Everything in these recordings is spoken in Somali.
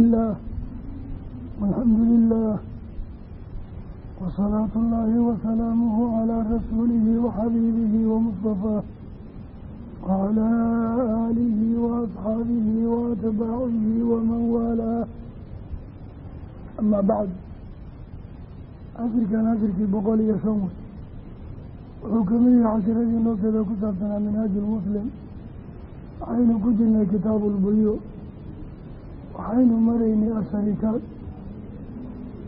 illaah walxamdu lilah wasalaatu ullaahi wasalaamuhu calaa rasuulihi waxabiibihi wamustafaah wacalaa aalihi waasxaabihi waatbaacihi waman waalaah amaa bacd casirkan casirkii boqol iyo shan wey wuxuu ka mid yahay cashiradii nooteeda ku saabsanaa minhaaju lmuslim waxaynu ku jirnay kitaabu lbuyu waxaynu maraynay asharikaat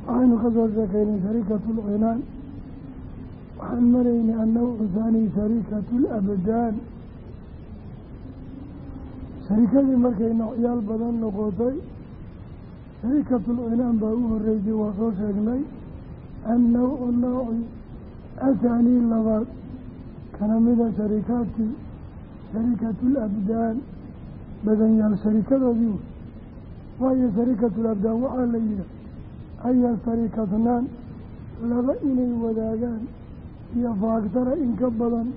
waxaynu ka soo sheekaynay sharikatu lcinaan waxaan maraynay annawcu haani sharikatu labdaan sharikadii markay noocyaal badan noqotay sharikatu lcinaan baa u horeysay waa soo sheegnay annawcu nooci athaanii labaad kana mida sharikaadkii sharikatu labdaan badanyaal sharikadoodii waayo sharikatulabdaan waxaa la yidhi aya sharikatnaan laba inay wadaagaan iyo faaktara in ka badan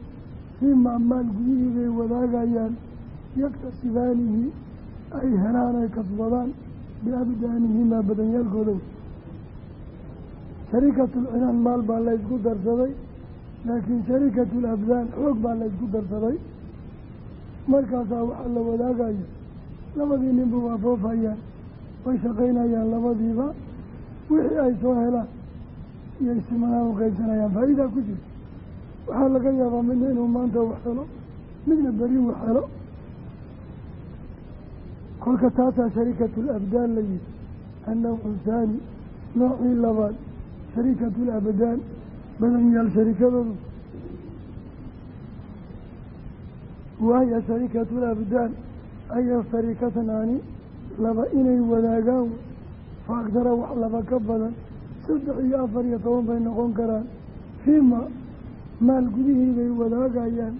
fii maamaal gudihii bay wadaagayaan. Yaktasibaanihi ay helaan ay kasbadaan biabdaanihimaa badanyaalkooda sharikatulcinaan maal baa la ysku darsaday laakiin sharikatulabdaan xoog baa la ysku darsaday. Markaasaa waxaa la wadaagaya labadii ninba waa foofayaan way shaqaynayaan labadiiba wixii ay soo helaan iyay simanaan u qaybsanayaan. Faa'iidaa ku jirta waxaa laga yaabaa midna inuu maanta wax helo midna beri wax helo. Kolka taasaa sharikatu labdaan la yihi annawcu thaani noocii labaad sharikatu labdaan badanyaal sharikadoodu. Waaya sharikatu labdaan aya sharikatnaani laba inay wadaagaan faaktara wax laba ka badan saddex iyo afar iyo toban bay noqon karaan. Fiima maal gudihii bay wadaagayaan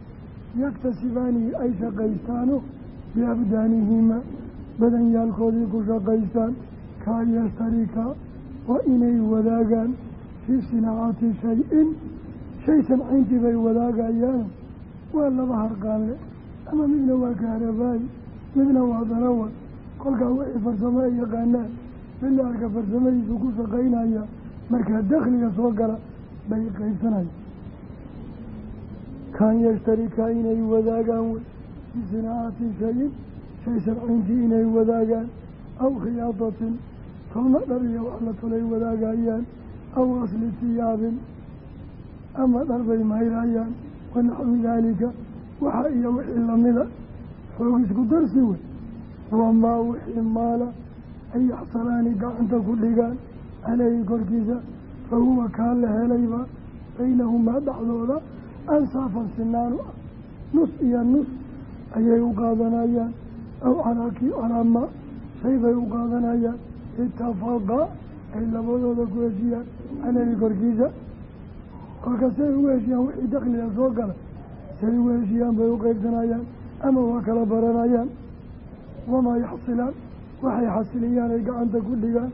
yaktasibaanihi ay shaqaystaano biabdaanihima badanyaalkoodii ku shaqaystaan kaa yashtarika waa inay wadaagaan fii sinaacati shay-in shay sancayntii bay wadaagayaan. Waa laba harqaanle ama midna waa kaharabaayi midna waa darawal kolkaa wixii farsamo ay yaqaanaan midna arka farsamadiisu ku shaqaynaya markaa dakhliga soo gala bay qaybsanaya kaan yashtarika inay wadaagaan wey bisinaacati shayin shay sharcayntii inay wadaagaan aw khiyaadatin tolma dhar iyo wax la tolay wadaagayaan aw asli tiyaabin ama dhar bay mayrayaan wanaxwi daalika waxa iyo wixii lamida xoog isku darsi wey wamaa wixii maala ay yaxsalaani gacanta ku dhigaan caleyhi korkiisa fa huwa kaa la helayba baynahumaa dhexdooda ansaafan sinaanu ah nus iyo nus ayay u qaadanayaan aw calaaki calaama shay bay u qaadanayaan itafaqa ay labadooda ku heshiyaan caleyhi korkiisa kolka say ugu heshiyaan wixii dakliga soo gala say ugu heshiyaan bay u qeybsanayaan ama waa kala baranayaan wamaa yaxsilaan waxay xasiliyaan ay gacanta ku dhigaan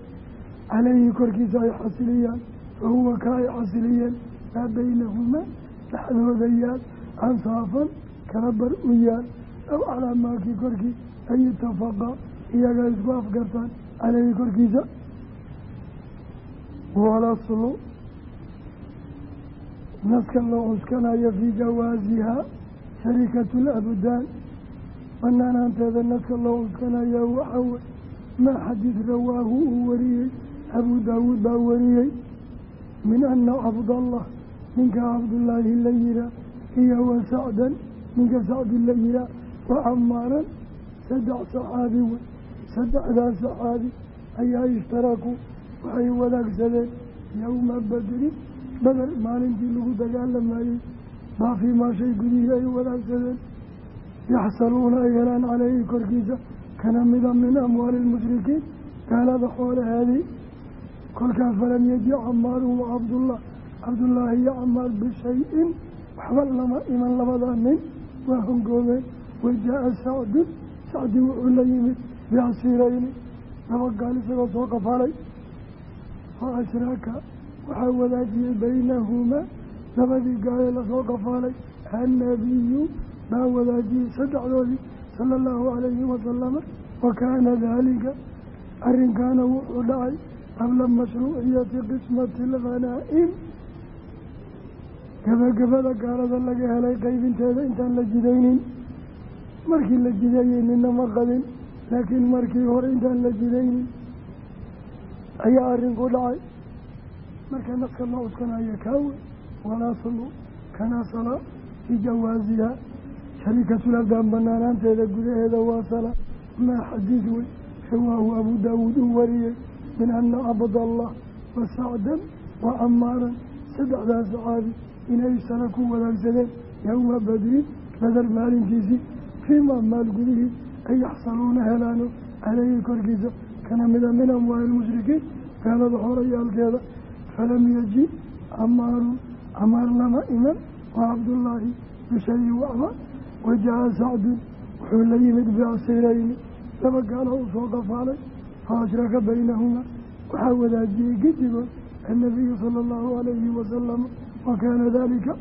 caleyhi korkiisa ay xasiliyaan fa huwa ka ay xasiliyeen maa baynahumaa dhexdooda yaal ansaafan kala bar u yaal aw calaa maakii korkii ay itafaqa iyaga isku afgartaan caleyhi korkiisa walaslu naska loo cuskanayo fii jawaasihaa sharikatu labdaan banaanaanteeda naska loo cuskanayo waxaa wey maa xadiid rawaahu uu wariyey abuu daawuud baa wariyey. Min ana cabdallah ninka cabdullaahi la yihaa iyo wa sacdan ninka sacdi la yihaa wa camaaran saddex saxaabi wey saddexdaas saxaabi ayaa ishtaraku waxay wadaagsadeen yowma badrin bader maalintii lagu dagaalamayey baa fii maa shay gudihii ay wadaagsadeen yaxsaluuna ay helaan caleyhi korkiisa kana mida min amwaali lmushrikiin gaalada xoolaheedii kolkaa falam yaji camaaru wa cabdullah cabdullaahi iyo camaar bishay-in waxba lama iman labadaa nin waa hongoobeen wajaa-a sacdun sacdi wuxuu la yimid biasiirayni laba gaal isagoo soo qafaalay fa ashraaka waxaa wadaajiyey baynahumaa labadii gaale la soo qafaalay annabiyu baa wadaajiyey saddexdoodii sala allahu calayhi wasalama wa kaana daalika arrinkaana wuxuu dhacay qabla mashruuciyati qismati alghanaa'im gabagabada gaalada laga helay qaybinteeda intaan la jidaynin markii la jideeyey nina ma qabin laakiin markii hore intaan la jidaynin ayaa arrinku dhacay. Marka naska loo uskanaya kaawe walaaslu kana sala fii jawaasiha sharikatulabdaan banaanaanteeda gudaheeda waa sala. Maa xadiid wey rawaahu abu daawuud uu wariyey. Min ana cabdallah wa sacdan wa camaaran saddexdaas saxaabi inay sala ku wadaagsadeen yowma badrin badar maalintiisii fiimaa maal gudihii ay yaxsaluuna helaano caleyhi korkiisa. Kana mida min amwaali lmushrikiin gaalada horayaalkeeda falam yaji camaarun camaar lama iman. Waa cabdullaahi bishayi waxba wajaca sacdun wuxuu la yimid biasirayni laba gaalo u soo qafaalay fa ashraka baynahumaa waxaa wadaajiyey gedigood annabiyu sala allahu alayhi wasalam wa kaana daalika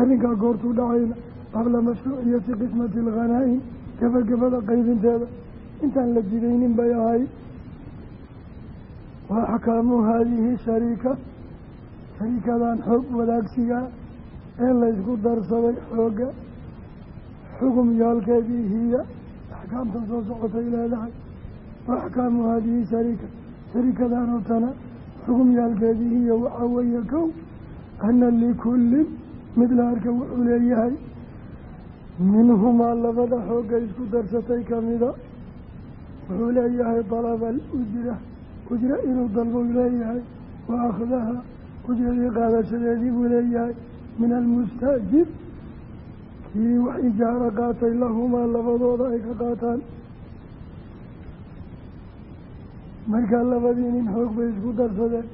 arrinkaa goortuu dhacayna qabla mashruuciyati qismati alghanaa'im gabagabada qaybinteeda intaan la jidaynin bay ahayd wa axkaamu haadihi shariika shariikadan xoog wadaagsigaa ee laysku darsaday xoogga xugum yaalkeedii hiya axkaamtan soo socotay leedahay wa axkaamu haadihi shariika sharikadan oo tana xugum yaalkeedii hiya waxaa weeye kow ana likullin mid la arka wuxuu leeyahay minhumaa labada xoogga isku darsatay kamida wuxuu leeyahay dalaba alujra ujra inuu dalbou leeyahay wa akhdaha ujradii qaadashadeedii buu leeyahay min almustaajir kii wax ijaaro qaatay lahumaa labadooda ay ka qaataan. Markaa labadii nin xoog bay isku darsadeen.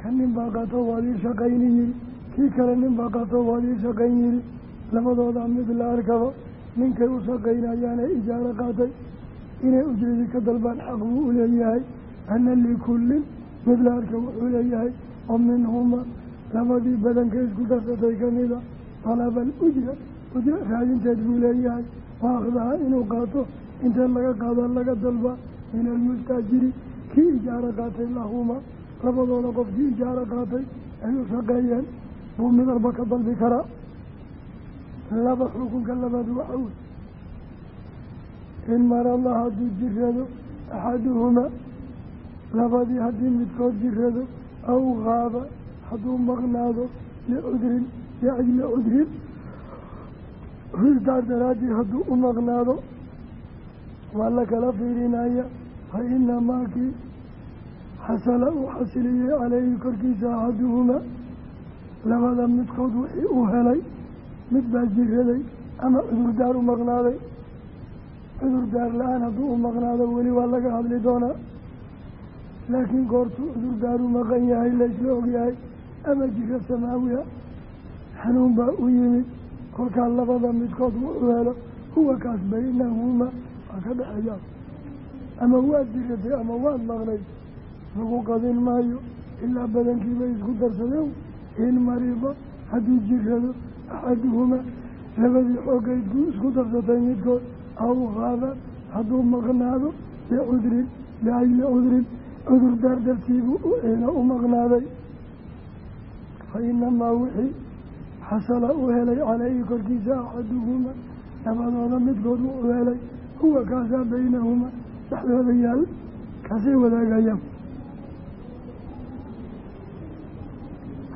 Kan nin baa qaato waad ii shaqayni yidhi kii kale nin baa qaato waad ii shaqayn yidhi labadooda mid la arkaba ninkay u shaqaynayaanee ijaaro qaatay. Inay ujradii ka dalbaan xaq buu u leeyahay. Ana likullin mid la arka wuxuu leeyahay oo minhuma labadii badanka isku darsatay kamida dalaba alujra ujra raadinteed buu leeyahay. Wa akhdaha inuu qaato intee laga qaada laga dalba min almustaajiri kii ijaaro qaatay lahuma labadooda qofkii ijaaro qaatay ay u shaqeeyeen. Buu midalba ka dalbi karaa. Laba xukunka labaad waxa wey in maralla hadduu jirado axaduhumaa labadii haddii midkood jirado aw qaaba hadduu maqnaado licudrin liajli cudrin rirdaar daraaddii hadduu u maqnaado waa la kala fiirinaya fa inamaa kii xasala uu xasiliyey caleyhi korkiisa axaduhumaa labada midkood wixii uu helay mid baa jiraday ama cudurdaar u maqnaaday. Cudurdaar la'aan hadduu u maqnaado weli waa laga hadli doonaa. Laakiin goortuu cudurdaar u maqan yahay laysla ogyahay ama jiro samaawiya xanuun baa u yimid kolkaa labada midkood wuxuu helo huwa kaas baynahuma waa ka dhexeeyaa ama waad jiratay ama waad maqnayd lagu qadin maayo. Ilaa badankiibay isku darsadeen in mariba hadduu jirado axaduhumaa labadii xoogayd isku darsatay midkood aw qaaba hadduu maqnaado licudrin liajli cudrin cudur daar dartiibuu u u maqnaaday. Fa inamaa wixii xasala uu helay caleyhi korkiisa axaduhumaa labadooda midkood wuxuu helay huwa kaasaa baynahumaa dhexdooda yaal kaasay wadaagayaan.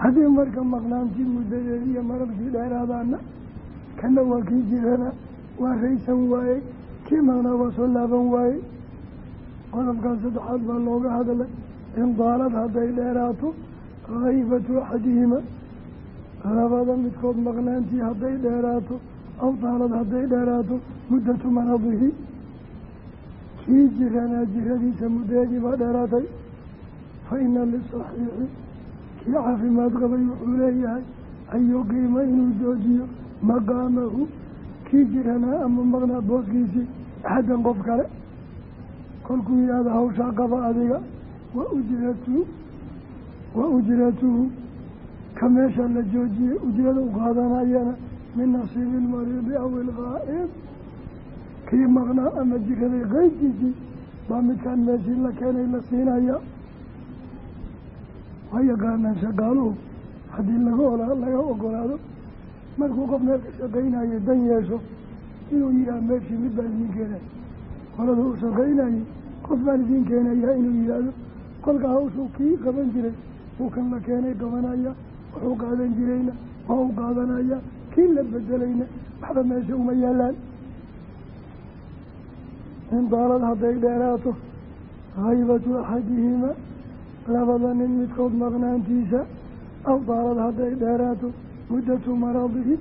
Haddii marka maqnaantii muddadeed iyo mararkii dheeraadaana kana waa kii jirana waa raysan waayey kii maqnaa waa soo laaban waayey qodobkan saddexaad baa looga hadlay in daalad hadday dheeraato haybatu axadihima labada midkood maqnaantii hadday dheeraato aw daalad hadday dheeraato muddatu maradihi. Kii jiranaa jiradiisa muddadeedii baa dheeraatay. Fa ina lisaxiixi kii caafimaad qabay wuxuu leeyahay an yuqiima inuu joojiyo maqaamahu. Kii jiranaa ama maqnaa booskiisii axaddan qof kale. Kolkuu yidhaahdo hawshaa qaba adiga wa ujratu wa ujratuhu ka meesha la joojiyey ujrada u qaadanayana min nasiibi ilmariidi aw ilqaa'id kii maqnaa ama jiraday qeybtiisii baa midkaan meeshii la keenay la siinaya. Waa yaqaanaan shaqaaluhu haddii laga laga ogolaado markuu qof meel ka shaqaynayo dan yeesho inuu yihaha meeshii mid baan idiin keenay. Qolada u shaqaynayay qof baan idiin keenayaa inuu yidhaahdo kolka hawshuu kii qaban jiray uu kan la keenay qabanaya wuxuu qaadan jirayna waa u qaadanaya kii la bedelayna waxba meesha uma yaalaan. In daalad hadday dheeraato haybatu axadihima labada nin midkood maqnaantiisa aw daalad hadday dheeraato muddatu maradihi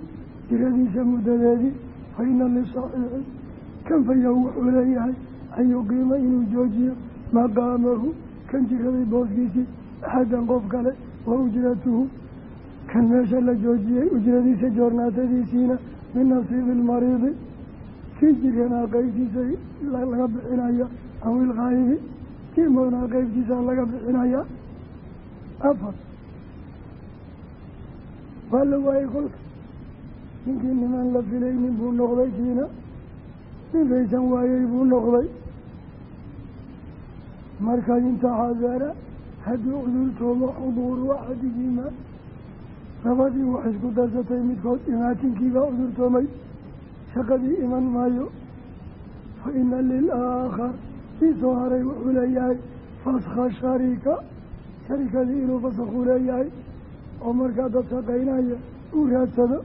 jiradiisa muddadeedii fa ina lisaxiixi kan fayahu wuxuu leeyahay an yuqiima inuu joojiyo maqaamahu kan jiraday booskiisii axadan qof kale wa ujratuhu kan meesha la joojiyey ujradiisa joornaatadiisiina min nasiibi ilmariidi kii jiranaa qeybtiisa laga bixinaya aw ilkhaayibi kii moonaa qeybtiisa laga bixinaya afar. Waa la waayey kolka ninkii nimaan la filaynin buu noqday kiina. Nin raysan waayey buu noqday. Marka intaxadara haddii cudurtooda xuduuru axadihiima labadii wax isku darsatay midkood imaatinkiibaa cudurtoomay shaqadii iman maayo. Fa ina lilaakhar kii soo haray wuxuu leeyahay faskha sharika sharikadii inuu fasakhuu leeyahay. Oo markaa dad shaqaynaya uu raadsado.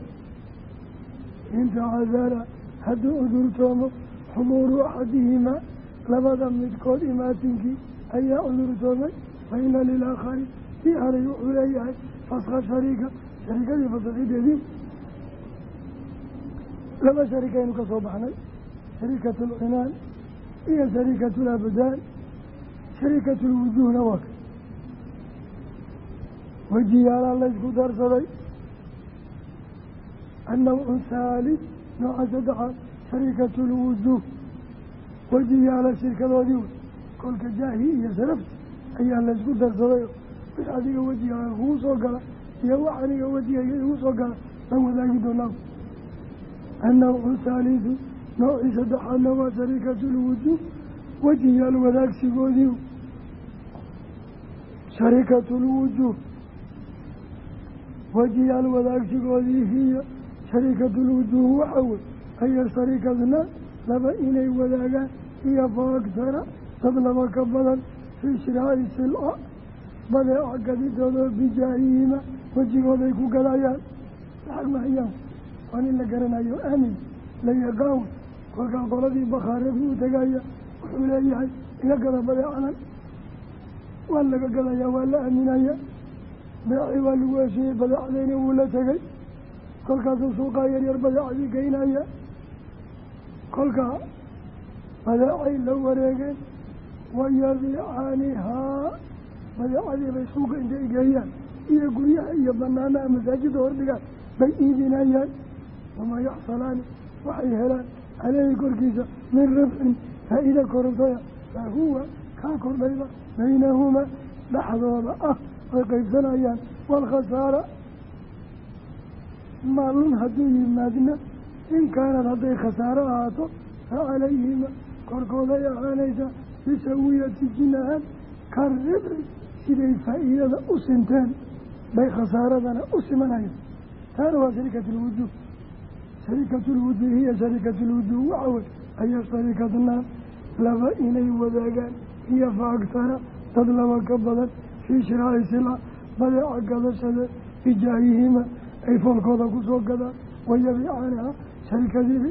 Intacadara hadduu cudurtoomo xuduuru axadihimaa labada midkood imaatinkii ayaa cudurtoomay fa ina lilaakhari kii haray wuxuu leeyahay faskha sharika sharikadii fasakhideedii laba sharikaynu ka soo baxnay. Sharikatu lcinaan iyo sharikatu labdaan sharikatu lwujuuhna waa ka. Wejiyaalaa laysku darsaday. Annawcu haalis nooca saddexaad sharikatu lwujuuh wejiyaala shirkadoodii wey. Kolka jaahi iyo sarafti ayaa laysku darsaday. Wix adiga wejigaaga kugu soo gala iyo wax aniga wejigayga igu soo gala lan wadaagi doonaa annawcu thaalidu noocii saddexaadna waa sharikatu lwujuuh wejiyaal wadaagsigoodii sharikatu lwujuuh wejiyaal wadaagsigoodii hiya sharikatu lwujuuh waxa wey aya sharikadna laba inay wadaagaan iyo faaktara dad laba ka badan fii shiraa'i silca badeeca gadidooda bijaahihima wejigooday ku gadayaan lacag mahayaan waa nin la garanayo aamin la kolkaa qoladii bakhaaradii u tegaya wuxuu leeyahay iga gada badeecadan waa laga gadayaa waa la aaminaya beecii waa lagu heshiiyey badeecadeyna wuu la tegay kolkaasuu suuqaa yaryar badeecadii geynaya kolkaa badeecay la wareegeen wayabiicaanihaa badeecadii bay suuqa intay geeyaan iyo guryaha iyo banaanaha masaajida hordhigaan bay iibinayaan wamaa yaxsalaani waxay helaan caleyhi korkiisa min ribxin faa-ida korortaya fa huwa kaa kordhayba baynahumaa dhexdooda ah ay qaybsanayaan. Waalkhasaara maalun hadduu yimaadna in kaanad hadday khasaaro ahaato fa calayhima korkooday ahaanaysaa bisawiyati jinahan ka ribci siday faa-iidada u sinteen bay khasaaradana u simanayaan taana waa sharikatu lwujuuh sharikatu lwujuuh hiya sharikatu lwujuuh waxa wey aya sharikadnaan laba inay wadaagaan. Iyo fa agtara dad laba ka badan. Fii shiraaci sila badeeca gadashade bijaahihima ay foolkooda ku soo gadaan wayabiicaanaha sharikadiibi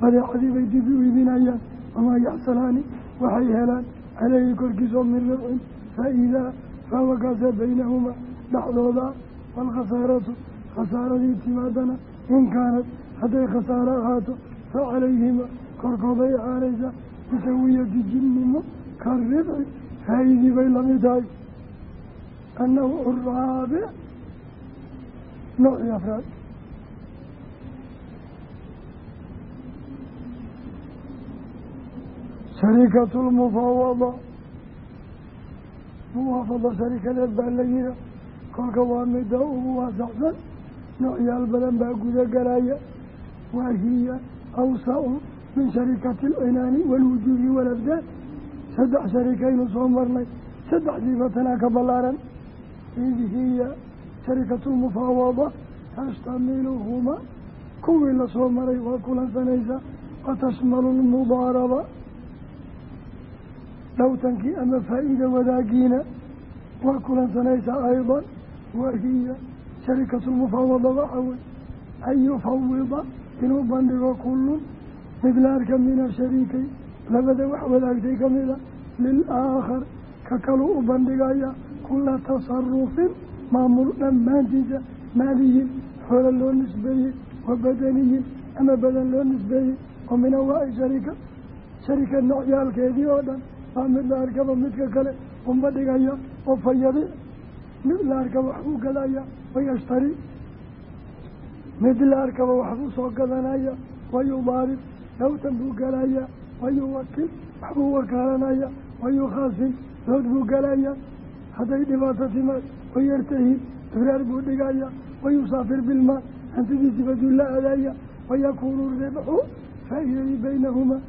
badeecadiibay dib u iibinayaan. Wamaa yaxsalaani waxay helaan. Caleyhi korkiisoo min ribcin faa-iidaa fahuwa kaasa baynahumaa dhexdooda waalkhasaaratu khasaaradii timaadana in kaanad hadday khasaaro ahaato fa calayhima korkooday ahaanaysa bisawiyati jinnimo ka ribci faa-idii bay la mid tahay. Annawcu araabic noocii afraad. Sharikatu lmufaawada muwaafada sharikadeed kolka waa midda ugu waasacsan noocyaal badan baa guda galaya. Waa hiya awsacu min sharikati alcinaani waalwujuuhi walabdaan saddex sharikaynu soo marnay. Saddexdiiba tanaa ka ballaaran. Id hiya sharikatulmufaawada tashtamiluhuma kuwii la soo maray waa kulansanaysa. Wa tashmalu lmudaaraba dhowtankii ama faa-iida wadaagiina waa kulansanaysaa aydan wahiya sharikatulmufaawada waxa wey an yufawida inuu bandhigo kullun midlaarka min ashariikay labada wax wadaagtay ka mida lilaakhar ka kaluu u bandhigaya kula tasarufin maamul dhammaantiisa maaliyin xoola loo nisbeeyey wa badaniyin ama badan loo nisbeeyey oo min awaa'i sharika sharika noocyaalkeedii oo dhan baa mid midka kale unba dhigaya oo fayabic mid la arkaba gadaya wayashtari mid la soo gadanaya wayudaarib dhowtan buu galaya wayuwakil waxbuu wakaalanaya wayukhaasin dood buu galaya hadday dhibaato timaad wayartahi ibraar buu dhigaya wayusaafir bilmaa hantidiisi baduu la aadaya wayakuunu ribxu. Faa-iidadii baynahumaa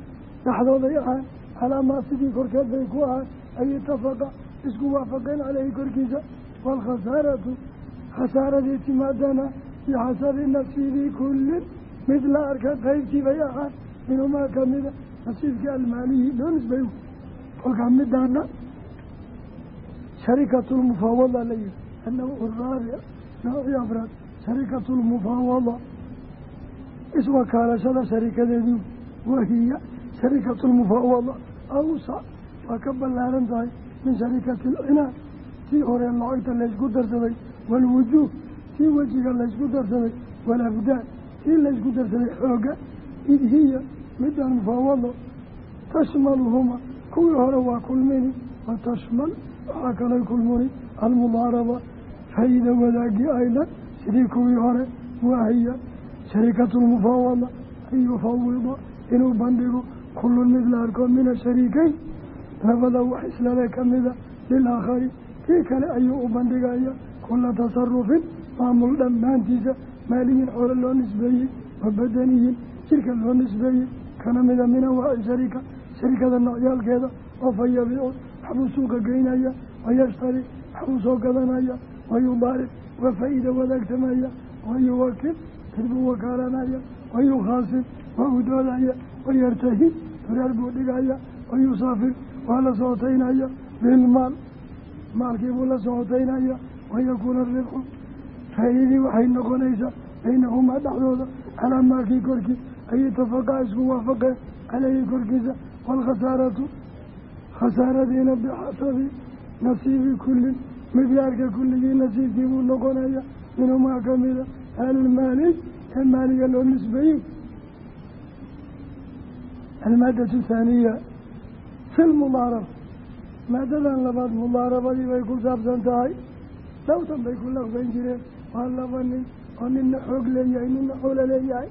dhexdooday ahaan calaa maa sidii korkeed bay ku ahaan. Ay itafaqa isku waafaqeen caleyhi korkiisa waalkhasaaratu khasaaradii timaadana bixasabi nasiibi kullin mid la arka qaybtii bay ahaan minumaa kamida nasiibkii almaaliyi loo nisbay kolkaa midaana sharikatu lmufaawada la yihi annawcu raabic nawcii afraad sharikatu lmufaawada iswakaalashada sharikadeedii wahiya sharikatu lmufaawada awsac waa ka ballaaran tahay min sharikati alcinaad tii hore lacagta laysku darsaday waalwujuuh tii wejiga laysku darsaday waalabdaan tii laysku darsaday xooga. Id hiya midaan mufaawado tashmaluhuma. Kuwii hore waa kulmini wa tashmal. Waxaa kalay kulmuni almudaaraba. Faa-iida wadaagii aydan sidii kuwii hore waahiya sharikatu lmufaawada an yufawida inuu bandhigo. Kullun mid la arko min ashariikeyn labada wax islale kamida lilaakhari kii kale ayuu u bandhigaya kula tasarufin maamul dhammaantiisa maaliyin xoolo loo nisbeeyey wa badaniyin jirka loo nisbeeyey kana mida min awaaci sharika sharikada noocyaalkeeda oo fa yabiicu waxbuu suuqa geynaya wayashtari waxbuu soo gadanaya wayudaarib waa faa-iida wadaagsamaya wayuwakil mid buu wakaalanaya wayukhaasim waa u doodaya wayartahi firaar buu dhigaya wayusaafir waa la socotaynaya bilmaal maalkii buu la socotaynaya wayakuuna ribxu faa-iidii waxay noqonaysaa baynahumaa dhexdooda calaa maalkii korkii. Ay itafaqaa isku waafaqeen caleyhi korkiisa. Waalkhasaaratu khasaaradiina bixasabi nasiibi kullin midyaarka kulligii nasiibkii buu noqonaya minumaa kamida almaaliy ee maaliga loo nisbeeyey almaadatu thaaniya fi lmudaaraba maadadan labaad mudaarabadii bay ku saabsan tahay. Dhowtan bay ku laqbayn jireen. Waa laba nin oo nina xoog leeyahay nina xoolo leeyahay.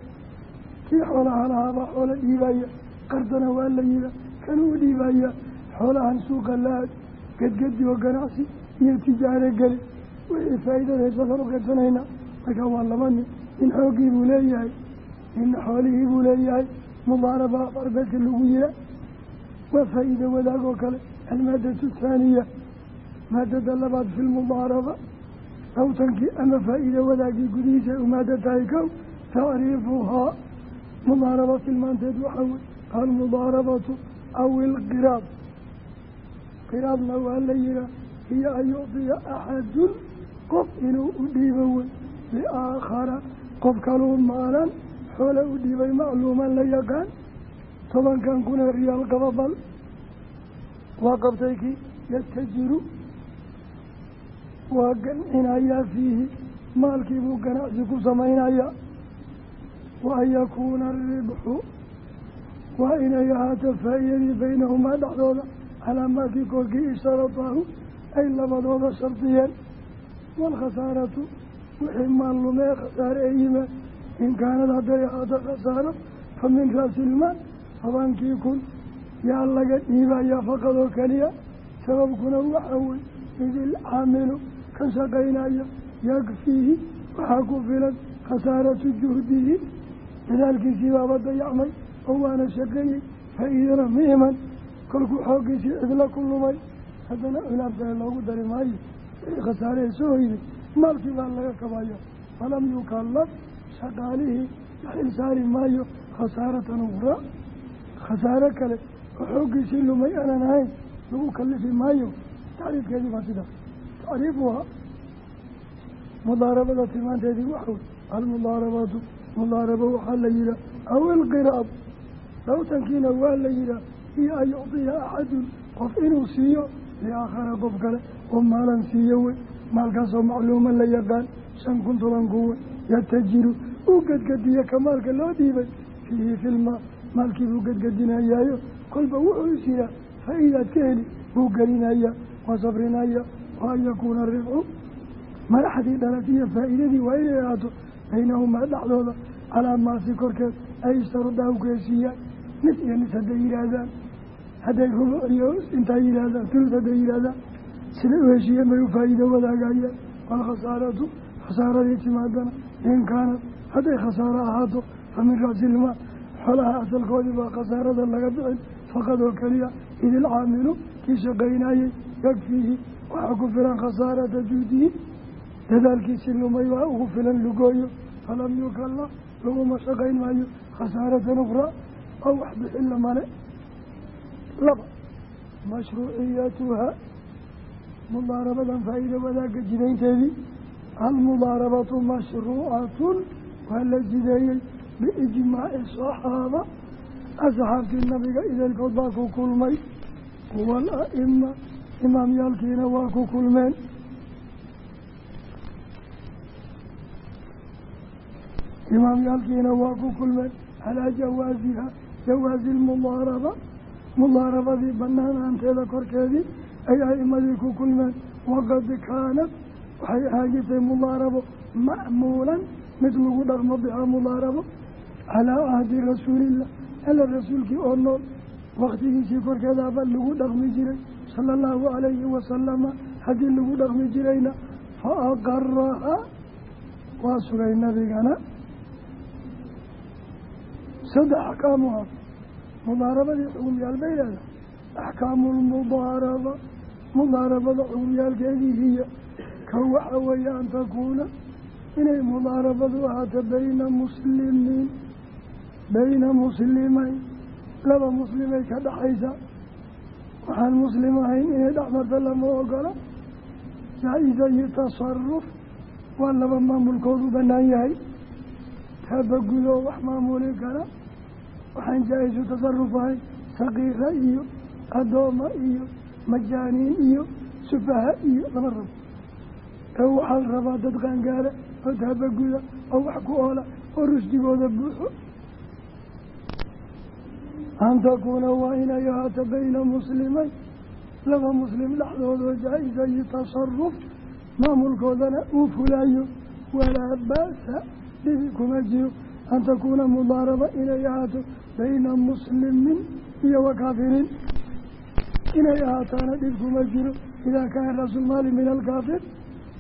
Kii xoolaha lahaabaa xoolo dhiibaya qardana waa la yida kan uu dhiibaya. Xoolahan suuqa la-aad gedgedi oo ganacsi iyo tijaaro geli. Wixii faa-iidada safar u qaybsanayna markaa waa laba nin nin xooggii buu leeyahay nina xoolihii buu leeyahay. Mudaaraba afarbeedka lagu yira. Waa faa-iida wadaag oo kale almaadatu thaaniya maadada labaad fi lmudaaraba dhowtankii ama faa-iida wadaagii gudihiisa ay umaada tahay kow tacriifuhaa mudaaraba tilmaanteed waxaa wey almudaarabatu aw ilqiraad qiraadna waa la yihaa hiyo an yucdiya axadun qof inuu u dhiibo wey liaakhara qof kaluu maalan xoola u dhiibay macluuman la yaqaan tobankan kunee riyaal qababal waa qabtay kii yatajiru waa gancinayaa fiihi. Maalkii buu ganacsi ku samaynayaa. Wa an yakuuna aribxu waa inay ahaato faa-iidadii baynahumaa dhexdooda. Calaa maakii korkii ishtarataahu ay labadooda shardiyeen waalkhasaaratu wixii maal lumee khasaare ee yimaad in kaanad hadday ahaato khasaaro fa min ra'silmaal tobankii kun yaa laga dhiibayaa faqad oo keliya sababkuna waxa wey id ilcaamilu ka shaqaynaya yakfiihi waxaa ku filan khasaaratu juhdihi. Dadaalkiisii baaba dayacmay oo waana shaqeeyey faa-iidana ma kolkuu xooggiisii cidlo ku lumay haddana culaab kale loogu dari maayo. Khasaaree soo hoyday maalkii baa laga kabaya falam yukallaf shaqaalihii la xilsaari maayo khasaaratan ukhraa. Khasaaro kale oo xooggiisii lumay aanan ahayn lagu kalifi maayo. Tacriifkeedii baa sidaas tacriifuha mudaarabada tilmaanteedii waxawy almudaarabatu mudaarabo waxaa la yihaa aw ilqiraab dhowtankiina waa la yihaa iyo an yucdiya axadun qof inuu siiyo liaakhara qof kale oo maalan siiyo wey. Maalkaasoo macluuma la yaqaan shan kun toban kun wey. Yatajiru uu gadgadiya ka maalka loo dhiibay fiihi filmaa maalkii buu gadgadinayaayo kolba wuxuu is yihaa faa-iidaad ka heli buu gelinaya waa sabrinaya wa an yakuuna ribxu madaxdii dhalatiyo faa-iidadii waa inay ahaato baynahumaa dhexdooda calaa maasi korkeed ay ishtarudaa u keesiiyaan nis iyo nis hadday yidhaahdaan hadday rubuc iyo intaa yidhaahdaan tulus hadday yidhaahdaan siday u heshiiyeen bay u faa-iido wadaagayaan waalkhasaaratu khasaaradii timaadana in kaanad hadday khasaaro ahaato fa min ra'silmaa xoolaha asalkoodii baa khasaarada laga bixin faqad oo keliya id ilcaamilu kii shaqaynayey yakfiihi waxaa ku filan khasaarata juudihi dadaalkiisii lumay waa ugu filan lugooyo falam yukallaf laguma shaqayn maayo khasaaratan ukhraa oo wax bixinla male laba mashruuciyatuha mudaarabadan faa-iida wadaagga jidaynteedii almudaarabatu mashruucatun waa la jideeyey biijmaaci saxaaba asxaabtii nabiga idelkood baa ku kulmay. Wal a-ima imaamyaalkiina waa ku kulmeen. Imaamyaalkiina waa ku kulmeen. Calaa jawaasiha jawaasi lmudaaraba mudaarabadii banaanaanteeda korkeedii ay a'imadii ku kulmeen. Waqad kaanad waxay ahaan jirtay mudaarabo macmuulan mid lagu dhaqmo bihaa mudaarabo calaa ahdi rasuulillah alla rasuulkii oo nool. Waktigiisii korkeedaaba lagu dhaqmi jiray. Sala allahu calayhi wasalama haddii lagu dhaqmi jirayna fa aqarahaa waa sugay nabigana. Saddex axkaamuha mudaarabadii xugumyaal bay leedahay. Axkaamu lmudaaraba mudaarabada xugumyaalkeedii hiya. Ka waxa weeye an takuuna inay mudaarabadu ahaato bayna muslimiin bayna muslimeyn laba muslimay ka dhaxaysa. Waxaan muslim ahayn inay dhexmarta lama ogola. Jaa-isa iyo tasaruf waa laba maamulkoodu banaan yahay. Taabagudoo wax maamuli kara. Waxaan jaa-isu tasaruf ahayn saqiira iyo addooma iyo majaaniin iyo sufaha iyo lama rabo ee waxaa rabaa dad qaangaara oo taabaguda oo wax ku oola oo rusdigooda buuxo an takuuna waa inay ahaato bayna muslimeyn laba muslim dhexdoodoo jaa-isa iyo tasaruf maamulkoodana uu fulaayo walaa ba'sa dhibi kuma jiro an takuuna mudaaraba inay ahaato bayna muslimin iyo wa kaafiriin inay ahaataana dhib kuma jiro idaa kaana raasulmaali min alkaafir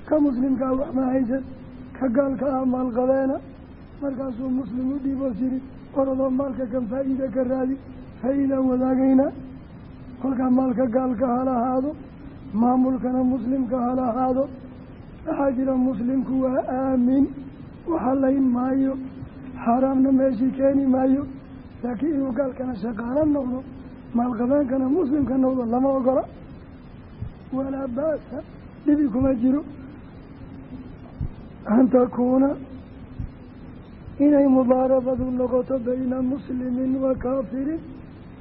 ka muslimkaa wax ma haysan ka gaalka ah maalqabeena markaasuu muslim u siri orodoo maalka kan faa-iida ka raadi faa-iidaan wadaagayna. Kolkaa maalka gaalka hala ahaado maamulkana muslimka hala ahaado waxaa jira muslimku waa aamin waxalayn maayo xaaraamna meeshii keeni maayo. Laakiin inuu gaalkana shaqaalo noqdo maalqabeenkana muslimka noqdo lama ogola. Walaa ba'sa dhibi kuma jiro. An takuuna inay mudaarabadu noqoto bayna muslimin wa kaafirin.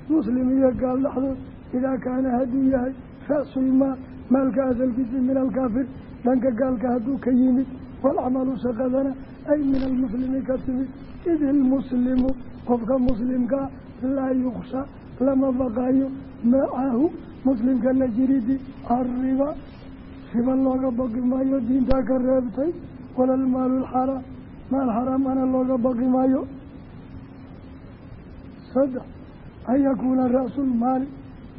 Muslim iyo gaal dhexdood idaa kaana hadduu yahay ra-sulmaal maalka asalkiisii min alkaafir dhanka gaalka hadduu ka yimid waalcamalu shaqadana ay min almuslimi ka timid. Id ilmuslimu qofka muslimkaa laa yuksha lama baqayo macahu muslimka la jiridi arriba riba looga baqi maayo diintaa ka reebtay wala almaalu alxaraam maal xaraam ana looga baqi maayo. Saddex an yakuuna ra-sulmaali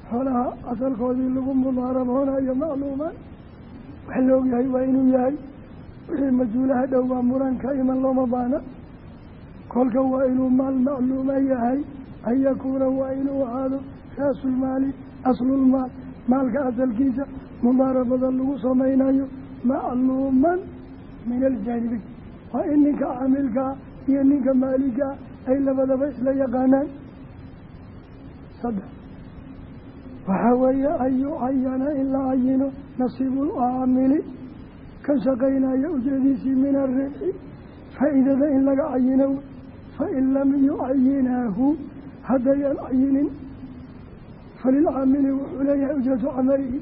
xoolaha asalkoodii lagu mudaaraboonayo macluumaan. Wax la ogyahay waa inuu yahay. Wixii majhuulaha dhow waa muranka iman looma baana kolka waa inuu maal macluuma yahay. An yakuuna waa inuu ahaado raasulmaali aslulmaal maalka asalkiisa mudaarabada lagu samaynayo. Macluuman min aljaanibiin waa in ninka caamilkaa iyo ninka maaligaa ay labadaba isla yaqaanaan. Saddex. Waxaa weeye an yucayana in la cayino nasiibul caamili kan shaqaynaya ujradiisii min aribxi faa-iidada in laga cayino fain lam yucayinaahu haddayan cayinin falilcaamili wuxuu leeyahay ujratu camalihi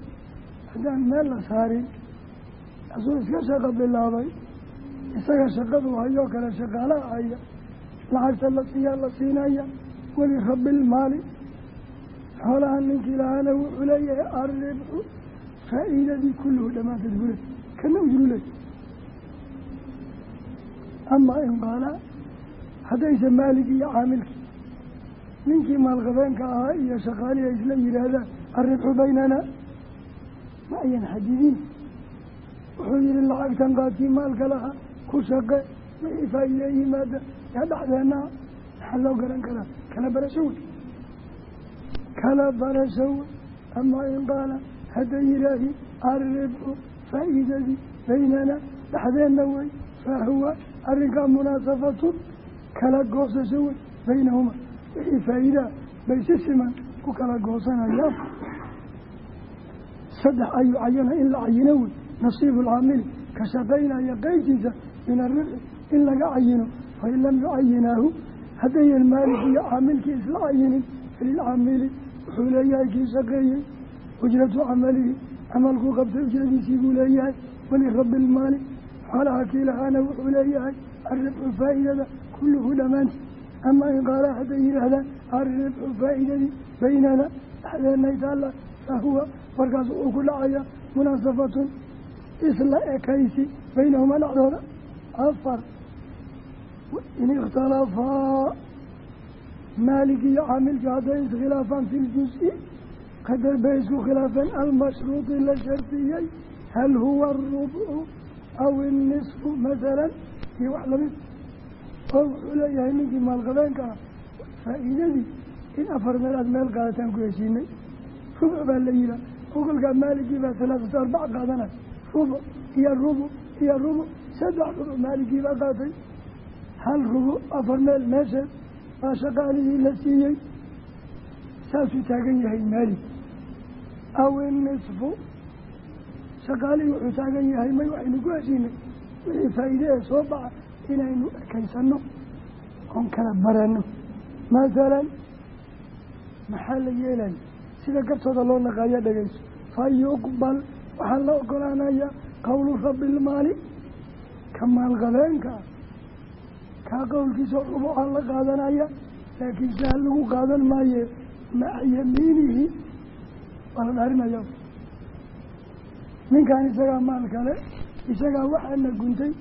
haddaan meel la saarin asuu iska shaqo bilaabay isaga shaqadu hayoo kale shaqaalaha haya lacagta la siiyaa la siinaya weli rabilmaali xoolaha ninkii lahaana wuxuu leeyahay arribxu faa-iidadii kulluhu dhammaanteed bule kana ujrule amaa in qaala haddayse maaligii iyo caamilkii ninkii maalqabeenka ahaa iyo shaqaalihii ay isla yidhaahdaan arribxu baynana ma ayan xadidiin wuxuu yihi lacagtan qaadkii maalka lahaa ku shaqe wixii faa-iide yimaada. Yaa dhexdeenaa maxaa loo garan karaa. Kala barasho wey. Kala barasho wey. Amaa in qaala hadday yidhaahi arribxu faa-iidadii baynana. Dhexdeenna wey. Fahuwa arrinkaa munaasafatun. Kala goosasho wey. Baynahuma. Wixii faa-iidaa bay si siman ku kala goosanayaan. Saddex ayuu cayana in la cayino wey. Nasiibu alcaamili ka shaqaynaya qeybtiisa min aribxi in laga cayino fain lam yucayinaahu haddayan maalik iyo caamilkii isla cayinin falilcaamili wuxuu leeyahay kii shaqeeyey ujratu camalihi camalkuu qabtay ujradiisii buu leeyahay walirabbi ilmaali xoolaha kii lahaana wuxuu leeyahay arribxu faa-iidada kulluhu dhammaanti. Ama in qaala hadday yidhaahdaan arribxu faa-iidadii baynana dhexdeenay taalla fahuwa markaas wuxuu ku dhacayaa munaasafatun isla ekaysi baynahuma dhexdooda afar. In ikhtalafaa maaliki iyo caamilkii hadday iskhilaafaan fi ljuzi qadar bay isku khilaafeen. Almashruudi la shardiyey hal huwa arubcu aw innisfu masalan iyo wax la mid oo wuxuu leeyahay ninkii maalqabeenka ah faa-iidadii in afar meel aad meel qaadataan ku heshiinay. Rubuc baa la yihaa okolkaa maaligii baa talaatatu arbac qaadanay rubuc iyo rubuc iyo rubuc saddex rubuc maaligii baa qaatay hal rubuc afar meel meesheed baa shaqaalihii la siiyey saasuu taagan yahay maalig aw innisfu shaqaalihii wuxuu taagan yahay may waxaynu ku heshiinay wixii faa-iide ee soo baxa inaynu ekaysanno oon kala baranno masalan maxaa la yeelaya sida gartooda loo naqaaya dhegeyso fa yuqbal la ogolaanayaa qowlu rabbilmaali ka maalqabeenka kaa qowlkiisa rubucaa la qaadanaya laakiin sahal lagu qaadan maaye maca yamiinihi waa la dhaarinaya ninkan isagaa maal kale isagaa waxaana guntay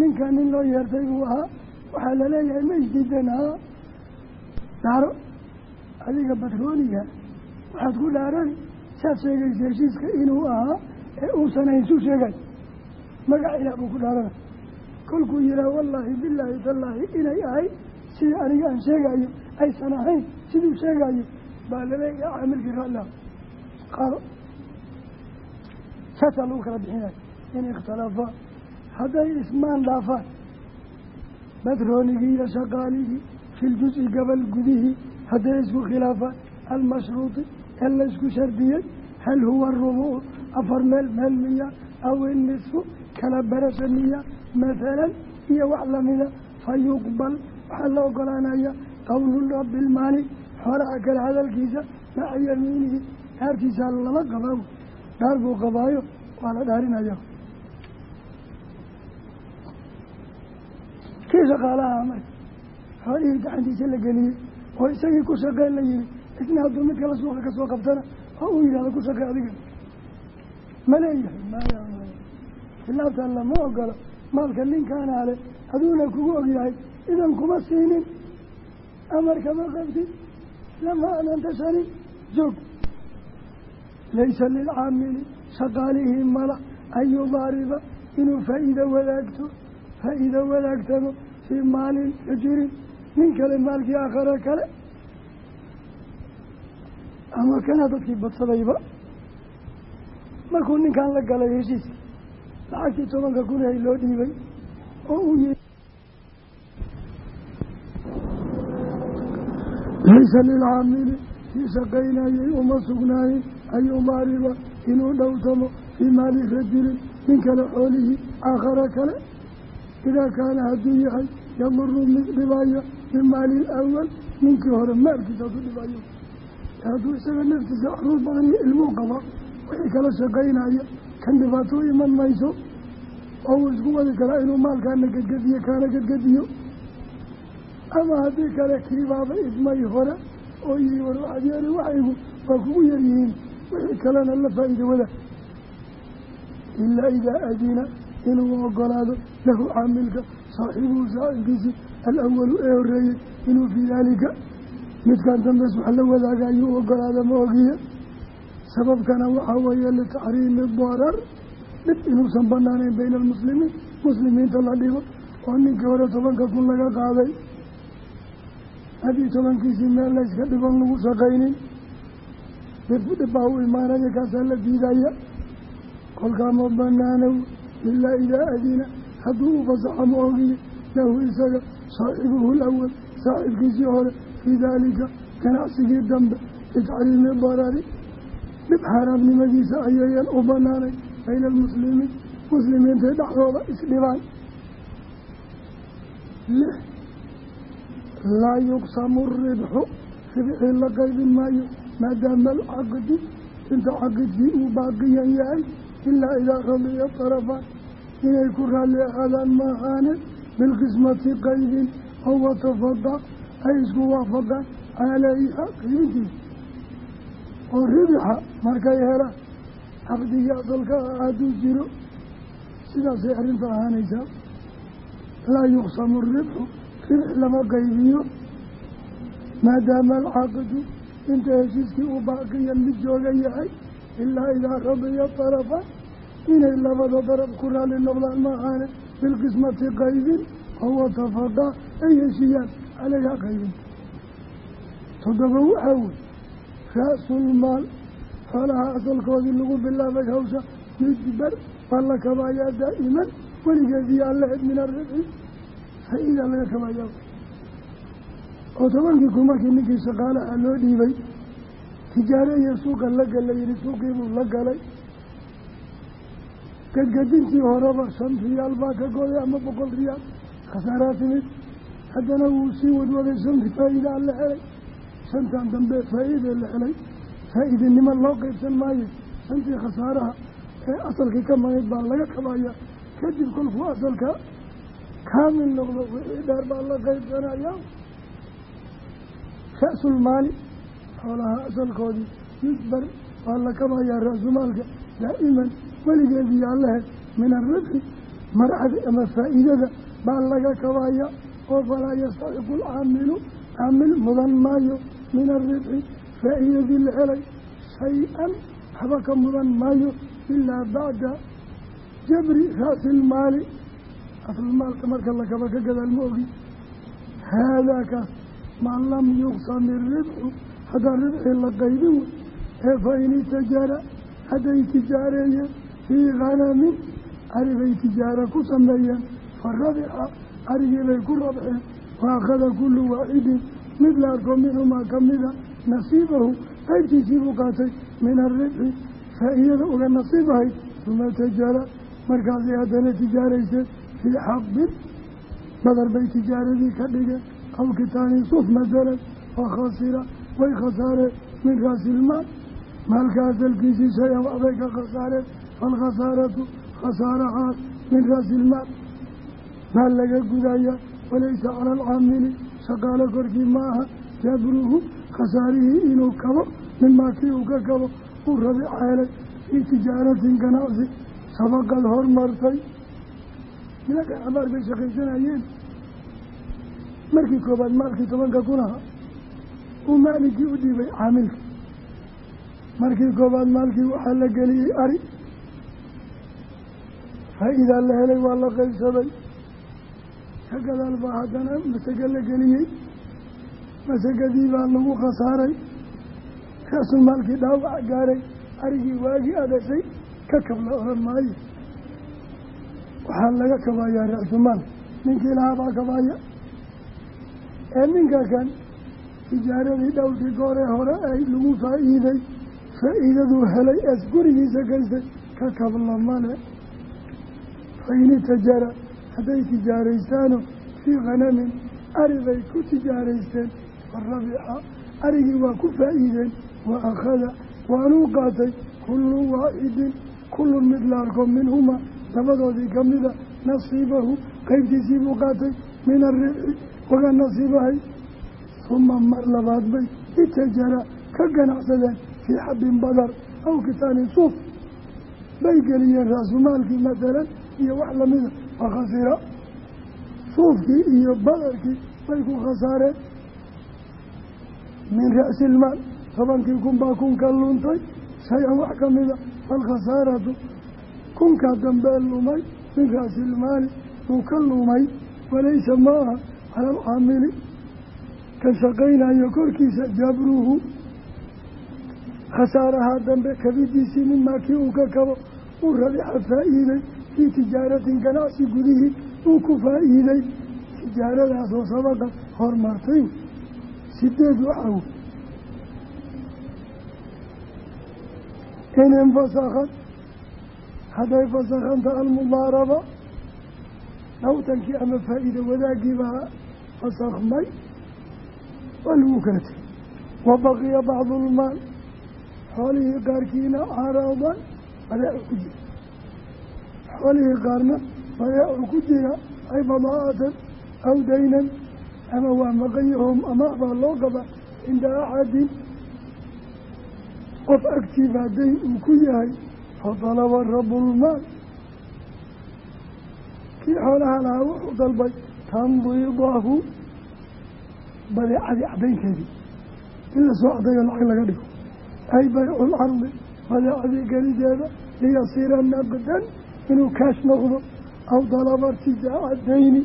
ninkan nin loo yeertay buu ahaa waxaa la leeyahay ma isdiidan haa dhaaro adiga batrooniga waxaad ku dhaarani saad sheegaysa heshiiska inuu ahaa ee uusan hayn suu sheegay. Magac ilaah buu ku dhaarana kolkuu yihaah wallaahi bilaahi tallaahi inay ahay sidii aniga aan sheegayo aysan ahayn siduu sheegayo baa la leeyahay caamilkii raallah qaado. Saasaa lagu kala bixinaya in ikhtalafaa hadday ismaan dhaafaan batroonigii iyo shaqaalihii fi ljuzi gabal gudihii hadday isku khilaafaan almashruudi ee la isku shardiyey hal huwa rubuuc afar meel meel miya aw innisfu kala barasha miya mathalan iyo wax lamida fa yuqbal waxaa la ogolaanaya qowlu rabbi ilmaali xoolaha kale hadalkiisa maca yamiinihi dhaartiisaa lama qabaa dhaar buu qabaayo waa la dhaarinaya kii shaqaalaha marka xoolihii gacantiisa la geliyey oo isagii ku shaqeen la yihi isna hadduu mid kala suuqa ka soo qabtana oo uu yidhahdo ku shaqey adiga ma leeyahay maya khilaaftan lama ogolo maalka ninkaanaa le aduuna kugu ogyahay idan kuma siinin. Amar kama qabtid lama anan tashanin joog laysa lilcaamili shaqaalihii mala an yudaariba inuu faa-iido wadaagto. Faa-iido wadaagtamo fii maalin rajurin nin kale maalkii aakhare kale. Ama kana dadkii badsadayba. Markuu ninkan la galay heshiis lacagtii tobanka kun ay loo dhiibay oo uu yihi laysa lilcaamili kii shaqaynayay uma sugnaanin an yumaariba inuu dhowtamo fii maali rajulin nin kale xoolihii aakhara kale. Idaa kaana hadduu yahay yaduru mid dhibaya min maali ninkii hore maalkiisa hadduu dhibayo hadduu isaga naftiisa carruur badan iyo ilmuu qaba wixii kala shaqaynaya kan dhibaato iman mayso oo uu isku wadi karaa inuu maalkaana gedgediyo kaana gedgediyo ama haddii kale kiibaaba idmay hore oo yihi war waxaad yeeli waxaygu waa kugu yaryihiin wixii kalena la faa'iida wada. Ilaa idaa adina inuu ogolaado lahu caamilka saaxiibuhu saaxibkiisii alawalu ee horeeyey inuu fii daalika. Midkan dambeys wax la wadaaga ayuu ogolaada ma ogiya sababkana waxaa weeye litaxriimi darar dhib inuusan banaanayn bayna almuslimiin muslimiinta la dhibo oo ninkii hore tobanka kun laga qaaday haddii tobankiisii meel layska dhigon lagu shaqaynin dhib dhib baa u imaanaya kaasaa la diidaya kolkaa ma banaanow ilaa idaa adina hadduu u fasaxo ma ogiye lahu isaga saaxibuhu lawal saaxibkiisii hore fii daalika ganacsigii dambe litaxriimi darari dhib xaaraamnimadiisa ayayan u banaanay bayna almuslimiin muslimiintay dhexdooda isdhibaan. Lix laa yuqsamu ribxu ribxii la qaybin maayo maadaama alcaqdi inta caqidkii uu baaqiyan yahay ilaa idaa radiya tarafaan inay ku raalli ahaadaan maahaane bilqismati qaybin oo watafada ay isku waafaqaan calayha qaybintiisa oo ribixa markay helaan caqdigii asalka ah hadduu jiro sidaasay arrinta ahaanaysaa. Laa yuqsamu ribxu ribx lama qaybiyo maadaama alcaqdu inta heshiiskii uu baaqiyan mid jooga yahay ilaa idaa radiya tarafan inay labada darab ku raalli noqdaan maahaane bilqismati qaybin oo watafaqaa ay heshiiyaan caleyha qaybinta toddoba waxaa wey ra-sulmaal xoolaha asalkoodii lagu bilaabay hawsha midbar waa la kabaayaa daa'iman weligeedii allahed min aribxi faa-iida laga kabaayaa oo tobankii kun markii ninkii shaqaalaha loo dhiibay tijaare iyo suuqa la gala yihi suuqiibuu la galay. Gadgadintii horeba shan riyaal baa ka goday ama boqol riyaal khasaaraa timid haddana wuu sii wadwaday shanti faa-iidaa la helay shantan dambe faa-iidee la helay? Faa-iidanimo loo qeybsan maayo? Shantii khasaaraha ee asalkii ka manayd baa laga kabayaa kadib kolkuu asalka kaamil noqdo wixii dheer baa la qeybsanaya ra-sulmaali xoolaha asalkoodii yujbar waa la kabayaa ra-sumaalka daa'iman weligeedii allahe min aribxi marcada ama faa-iidada baa laga kabaya oo falaa yastaxiqu alcaamilu caamil mudan maayo min aribxi faa-iidadii la helay shay-an waxba ka mudan maayo ilaa bacda jabri ra'silmaali aslmaalka marka lakaba ka gadaal ma ogi haadaakaas maa lam yuqsam iribxu haddaan ribxii la qaybin wey ee fa in itajara hadday tijaareeyeen fii khanamin aribay tijaaro ku sameeyeen fa rabixa ku rabxeen wa akhada kullu waaxidin mid la arko minhumaa kamida nasiibahu qaybtiisii buu qaatay min aribxi faa-iidada uga nasiibahayd uma tajara markaasay haddana tijaarayseen fii xaqbin badar bay tijaaradii ka dhigeen aw kitaanin suf masalan fa khasira way khasaareen min raasilmaal maalka asalkiisii shay-an waxbay ka khasaareen faalkhasaaratu khasaarahaas min raasilmaal maal laga gudaya walaysa cala alcaamili shaqaalo korkii ma aha jabruhu khasaarihii inuu kabo mimaa kii uu ka kabo uu rabi ceelay fii tijaaratin ganacsi. Sabaqad hormartay. Nimankan abaar bay shaqaysanayeen. Markii koobaad maalkii tobanka kunaha uu maaligii u dhiibay caamilka. Markii koobaad maalkii waxaa la geliyey ari faa-iidaa la helay waa la qaybsaday ka gadaal baa haddana masage la geliyey. Masagadii baa lagu khasaaray. Ra-sulmaalkii dhaawac gaaray. Arigii waagii adashay ka kab la odhan maayo. Waxaa laga kabayaa ra-sumaal ninkii lahaa baa kabaaya ee ninka kan tijaaradii dhowrkii gooree hore ay lagu faa-iiday faa-iidaduu helay ees gurigiisa gaystay ka kabla male. Fa in itajara hadday tijaaraystaano fii khanamin ari bay ku tijaaraysteen farabixa arigii waa ku faa-iideen wa akhada waanuu qaatay kullu waaxidin kullun mid la arko minhuma labadoodii kamida nasiibahu qeybtiisii buu qaatay min arribxi waga nasiibahay. Uma mar labaad bay itajara ka ganacsadeen fii xabin badar aw kitaanin suuf. Bay geliyeen ra-sumaalkii masalan iyo wax lamida waa khasira suufkii iyo badarkii bay ku khasaareen. Min ra-silmaal tobankii kun baa kunka luntay shay-an wax ka mida falkhasaaratu kunkaa dambee lumay min ra-silmaali uu ka lumay walaysa ma aha cala alcaamili kan shaqaynayo korkiisa jabruhu. Khasaarahaa dambe kabidiisii mimaa kii uu ka kabo uu rabixa faa-iiday fii tijaaratin ganacsi gudihii uu ku faa-iiday tijaaradaasoo sabaqa hormartay sideed waxaw in infasakad hadday fasakhanta almudaaraba dhawtankii ama faa-iida wadaagii baa fasakhmay waa lagu kala tegay wa baqiya bacdu lmaal xoolihii qaarkiina caraadan jira xoolihii qaarna badeecu ku jira ay badaa'atan aw daynan ama waa maqayahom ama baa loo qaba cinda axadin. Qof agtiibaa dayn uu ku yahay fadalaba rabulmaal kii xoolaha lahaa wuxuu dalbay tandiidahu badeecadii caddaynteedii in la soo caddayo lacag laga dhigo. Ay bayculcardi badeecadii gelideeda liyasiira naqdan inuu kaash noqdo aw dalaba irtijaaca dayni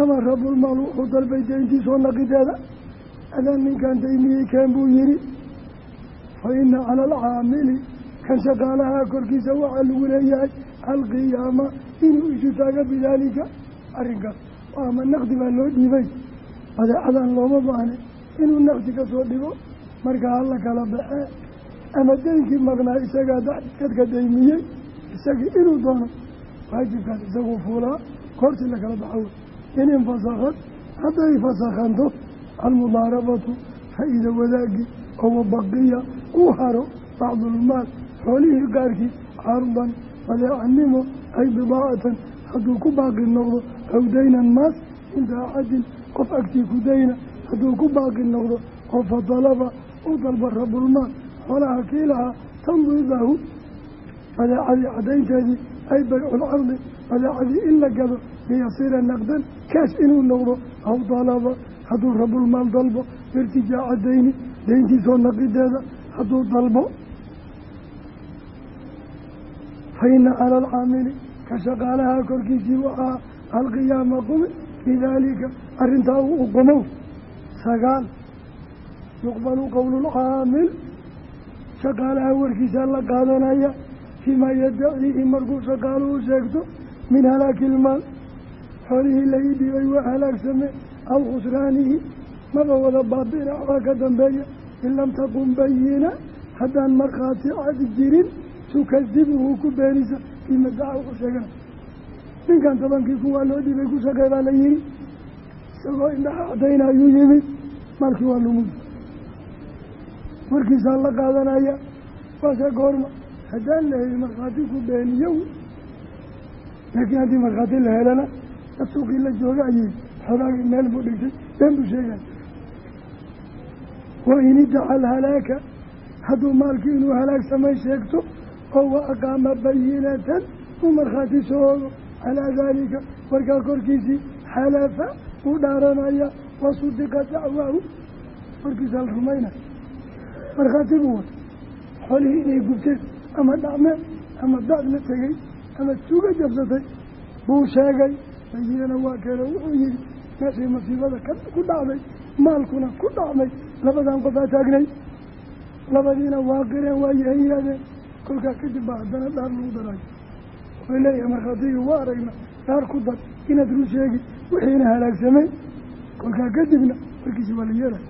ama rabulmaal wuxuu dalbay dayntiisoo naqideeda adaan ninkan daymiyey keen buu yihi fa ina cala alcaamili kan shaqaalaha korkiisa waxaa lagu leeyahay alqiyaama inuu isu taago bidaalika arrinkaas. Ama naqdi baa loo dhiibay? Badeecadan looma baahne inuu naqdi ka soo dhigo markaa hala kala baxee ama deynkii maqnaa isagaa dadka daymiyey isagii inuu doono waajibkaas isaguu fuulaa koortii lakala baxo. In infasakad hadday fasakhanto almudaarabatu faa-iida wadaagii oo wabaqiya uu haro bacdulmaal xoolihii qaarkii cardan badeecannimo ay bidaacatan hadduu ku baaqi noqdo aw daynan maas cinda axadin qof agtii ku dayna hadduu ku baaqi noqdo oo fadalaba u dalba rabulmaal xoolaha kii lahaa tandiidahu badeecadii caddaynteedii ay bayculcardi badeecadii in la gado liyasiira naqdan kaash inuu noqdo aw dalaba hadduu rabulmaal dalbo irtijaaca dayni dayntiisoo naqideeda hadduu dalbo fa ina cala alcaamili ka shaqaalaha korkiisii waxaa alqiyaama qumi bidaalika arrintaa uu uqumow sagaal yuqbalu qowlu lcaamil shaqaalaha warkiisa la qaadanaya fiimaa yadaciihi markuu shaqaaluhu sheegto min halaaki ilmaal. Xoolihii laii dhibay waa halaagsame aw khusraanihi. Maba wada baabi'ina waxbaa ka dambeeya. In lam taqun bayina haddaan markhaati cad jirin tukadibuhu ku beenisa. Fiima daca wuxuu sheegana. Ninkan tobankii kuwaa loo dhibay ku shaqey baa la yihi isagoo indhaha cadayna ayuu yimid maalkii waa lumud markiisaa la qaadanaya waase goorma haddaan la helin markhaati ku beeniyow laakiin haddii markhaati la helana dad suuqii la jooga ayay xogaagii meel buu dhigtay been buu sheegay. Wa in idaca alhalaaka hadduu maalkii inuu halaag samay sheegto oo wa aqaama bayinatan uu markhaati soo ogo calaa daalika warkaa korkiisii xalafa uu dhaaranaya wa sudiqa dacwaahu warkiisa la rumaynaya markhaati buu wata xolihii inay gubteen ama dhacmeen ama daad la tegey ama tuga jabsatay buu sheegay bayinana waa keeno wuxuu yihi meeshay masiibada ku dhacday maalkuna ku dhacday labadan qofaa taagnay. Labadiina waa qireen waa yahayaadeen kolkaa kadib baa haddana dhaar lagu darayo way leeyahay markhaatigii waa aragna dhaar ku dar inaad run sheegi wixiina halaagsamay kolkaa kadibna warkiisi waa la yeelay.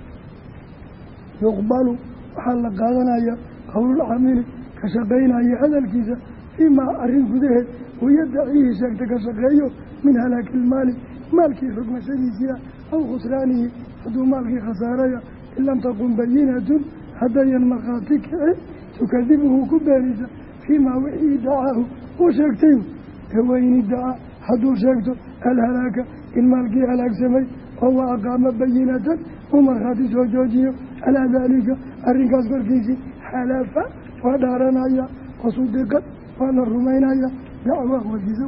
Yuqbalu waxaa la qaadanaya qowlulcamili ka shaqaynaya hadalkiisa fiimaa arrin gudaheed wayadaciihi sheegta ka shaqeeyo min halaaki ilmaali maalkii rogmashadiisiia aw khusraanihi hadduu maalkii khasaaraya in lam taqun bayinatun haddayan markhaati kici tukadibuhu ku beenisa fiimaa wixii idacaahu uu sheegtay. Ee weyn idacaa hadduu sheegto alhalaaka in maalkii halaagsamay oo wa aqaama bayinatan uu markhaati soo joojiyo. Calaa daalika arrinkaas korkiisii xalafa waa dhaaranaya wasudiqad waa la rumaynaya dacwah warkiisa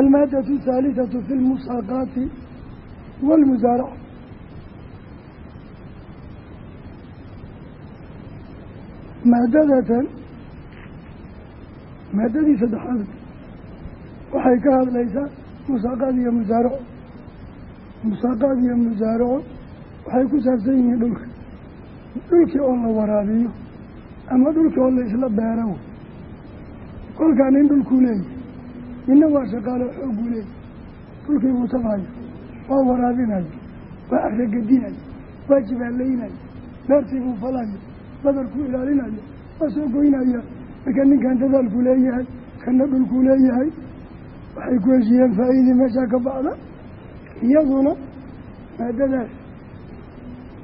almaadatu thaalitatu fi lmusaaqaati waalmusaaraca maadadatan maadadii saddexaad waxay ka hadlaysaa musaaqaad iyo musaaraco musaaqaad iyo musaaraco waxay ku saabsan yihiin dhulka dhulkii oo la waraabiyo ama dhulkii oo la isla beero. Kolkaa nin dhulkuu leeyahy nina waa shaqaalo xoogguu leeyahy dhulkii buu tabayo waa waraabinayo waa aragedinayo waa jibaalaynayo beertii buu falayo badarkuu ilaalinayo waa soo goynaya marka ninkan dadaalku leeyahay kana dhulkuu leeyahay waxay ku heshiiyeen faa-iidii meeshaa ka baxda iyaduna maadadaas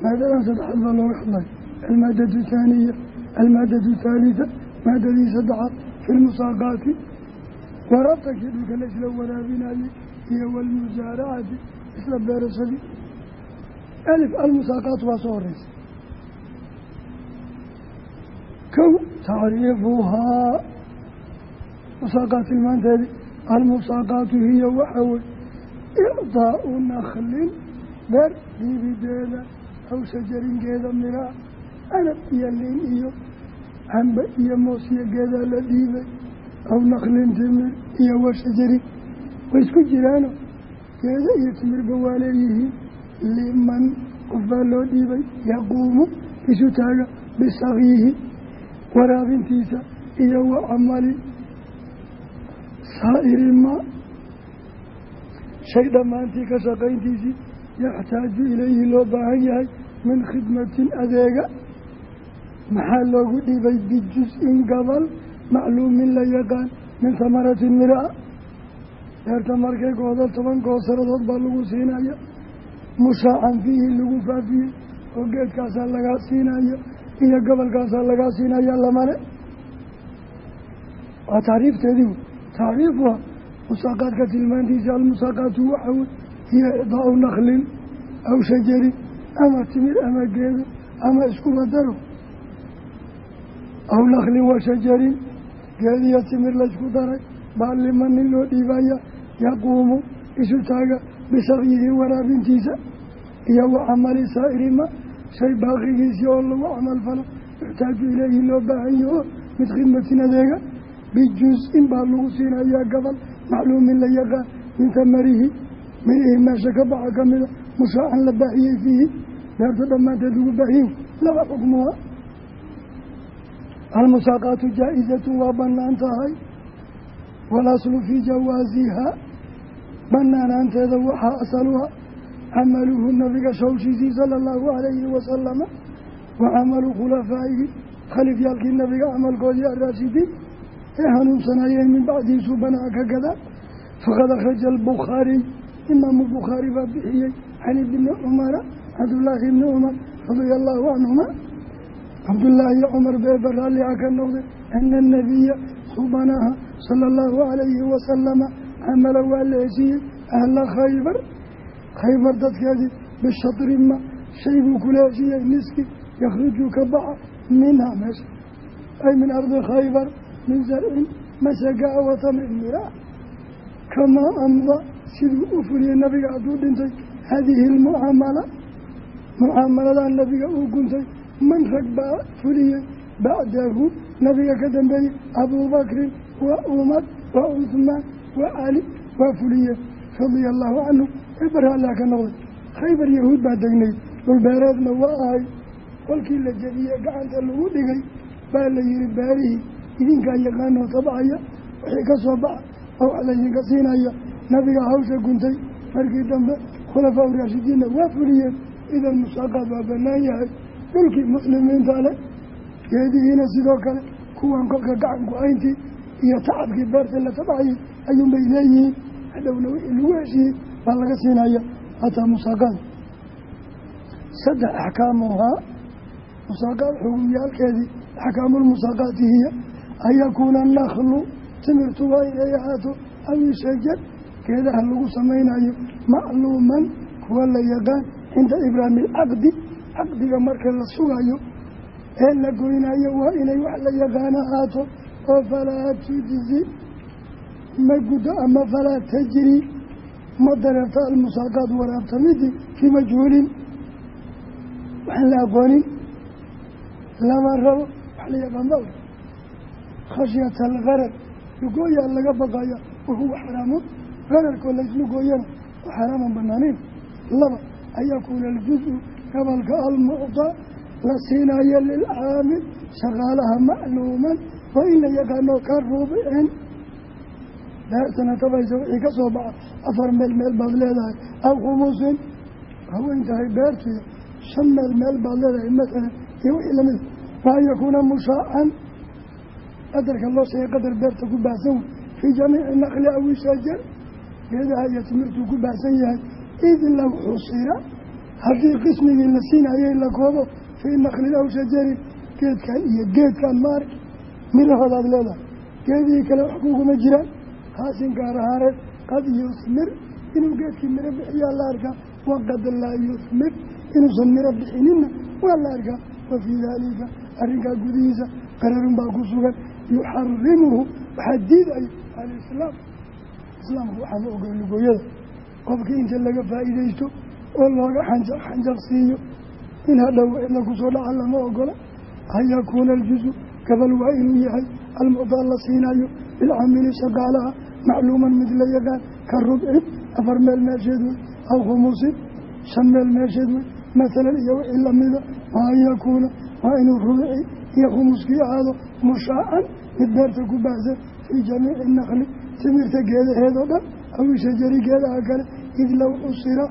maadadan saddexaad baa looga hadlay almaadatu thaaniya almaadatu thaalitha maadadii saddexaad fi lmusaaqaati waraabtankii dhulka la isla waraabinayey iyo walmusaaracati isla beerashadii. Alif almusaaqaat waa soo horeysa kow tacriifuhaa musaaqaat tilmaanteedii almusaaqaatu hiya waxa wey icdaau naklin beer dhiibideeda aw shajaringeeda miraa anab iyo liin iyo camba iyo moosiyo geedaa la dhiibay aw naklin timir iyo wa shajarin way isku jiraano. Geeda iyo timirba waa leeyihiin liman qof baa loo dhiibay yaquumu isu taaga bisakyihi waraabintiisa iyo wa camali. Saa'iri maa shay dhammaantii ka shaqayntiisii yaxtaaju ilayhi loo baahan yahay min khidmatin adeega. Maxaa loogu dhibay bijus-in gabal macluumin la yaqaan min hamaratin miraa deerta markay goodo toban goosaradood baa lagu siinaya. Mushaacan fiihi lagu faafiyey oo geedkaasaa lagaa siinaya iyo gobolkaasaa lagaa siinaya lamale waa tacriifteedii tacriifuha musaaqaadka tilmaantiisa almusaaqaatu waxa wey hiya idaau naklin aw shajarin ama timir ama geedo ama iskuba daro aw naklin wa shajarin geediyo timir laysku daray baa liman nin loo dhiibaya yaquumu isu taaga bisaqyihi waraabintiisa iyo wa camali saa'irima shay baaqigiisii oo lagu camal falo yuxtaaju ileyhi loo baahan yaho mid khidmatin adeega bijus-in baa lagu siinayaa gabal macluumin la yaqaan min tamarihi mirihii meesha ka baxa ka mida mushaacan la baahiyey fiihi beerta dhammaanteed lagu baahiyin laba xukmuha almusaaqaatu jaa-izatu waa bannaan tahay. Walaslu fii jawaasihaa banaanaanteeda waxaa asaluha camaluhu nabiga shawshiisii sala allahu calayhi wasalama wa camalu khulafaa'ihi. Khalifyaalkii nabiga camalkoodii araashidiin ee hanuunsanayeen min bacdihi suubanaha ka gada. Faqad akhraja albukhaariy imaamu bukhaari baa bixiyey. Can ibni cumara cabdullaahi ibni cumar radia allaahu canhuma cabdullaahi cumar beeba raalliha ka noqday ana anabiya subanaha sala allahu calayhi wasalama camala waa la heshiiyey ahla khaybar. Khaybar dadkeedii bishatrima shay buu kula heshiiyey niski yakhruju ka baxa minha meesha ay min ardi khaybar min zarcin masagaa wa tamrin miraa kamaa amda siduu u fuliyey nabiga hadduu dhintay haadihi almucaamala mucaamaladaa nabiga uu guntay man rag baa fuliyey bacdahu nabiga ka dambeeyey abuubakrin wa umar wa cuhmaan wa cali waa fuliyeen radia allaahu canhu eebar allah ka noqday. Khaybar yahuud baa degnay dhulbeereedna waa ahay. Kolkii la jebiyey gacanta lagu dhigay baa la yihi beerihii idinkaa yaqaanoo tabcaya wixii ka soo baxa oo wax laydinka siinaya. Nabiga hawsha guntay markii dambe khulafaa uraashidiinna waa fuliyeen idan musaaqaad waa bannaan yahay dhulkii muslimiinta le geedihiina sidoo kale kuwan kolka gacan ku-ayntii iyo tacabkii beerta la tabcayay ayuunbay leeyihiin. Hadhowna wixii lagu heshiiyey baa laga siinaya hataa musaaqaad saddex axkaamuhaa musaaqaad xugumyaalkeedii axkaamulmusaaqaati hiya an yakuuna naklu timirtu waa inay ahaato aw shajar geedaha lagu samaynayo macluuman kuwa la yaqaan cinda ibraami alcaqdi caqdiga marka la sugayo ee la goynayo waa inay wax la yaqaan ahaato oo falaa tujzi ma guddo ama falaa tajri. Ma dareerto almusaaqaad waraabtamidii fii majhuulin. Waxaan la aqoonin lama rabo wax la yaqaan ba khashyata algarad lugooyaa laga baqaya wahuwa xaraamun gararkoo layslugooyana oo xaraaman banaaniin. Laba an yakuuna aljuzu gobolka almucdaa la siinayo lilcaamil shaqaalaha macluuman waa in la yaqaano ka rubcin beertana tabaysa wixii ka soo baxa afar meel meel baad leedahay aw khumuusin haweyn tahay beertiya shan meel meel baad leedahay masalan iyo wixii lamida wa an yakuuna mushaacan qadarka loo sheegay qadar beerta ku baahsan fii jamiici naqli aw shajar geedaha iyo timirtuu ku baahsan yahay id law xusira haddii qismigii la siinayay la koobo fii naqlin aw shajarin geedkan iyo geedkan maarki midahoodaad leedahay geedihii kale wax kuguma jiraan haasin gaar ahaaneed qad yusmir inuu geedkii miro bixiyaa la arkaa waqad laa yusmir inuusan miro bixinina waa la arkaa wa fii daalika arrinkaa gudihiisa qararun baa ku sugan yuxarimuhu waxaa diidayo alislaam islaamku waxaa ma qofkii inta laga faa'iidaysto oo looga xanjaq xanjaq siiyo. In hadhow cidla ku soo dhaca lama ogola. An yakuuna aljuzu gabal waa inuu yahay. Almucdaa la siinayo bilcamili shaqaalaha macluuman mid la yaqaan. Ka rubcin afar meel meesheed wey aw khumuusin shan meel meesheed wey masalan iyo wixii lamida wa an waa inuu rubci iyo khumuuskii ahaado mushaacan mid beerta ku baahsan fii jamiici nakli timirta geedaheedoo dhan aw shajari geedaha kale id low xusira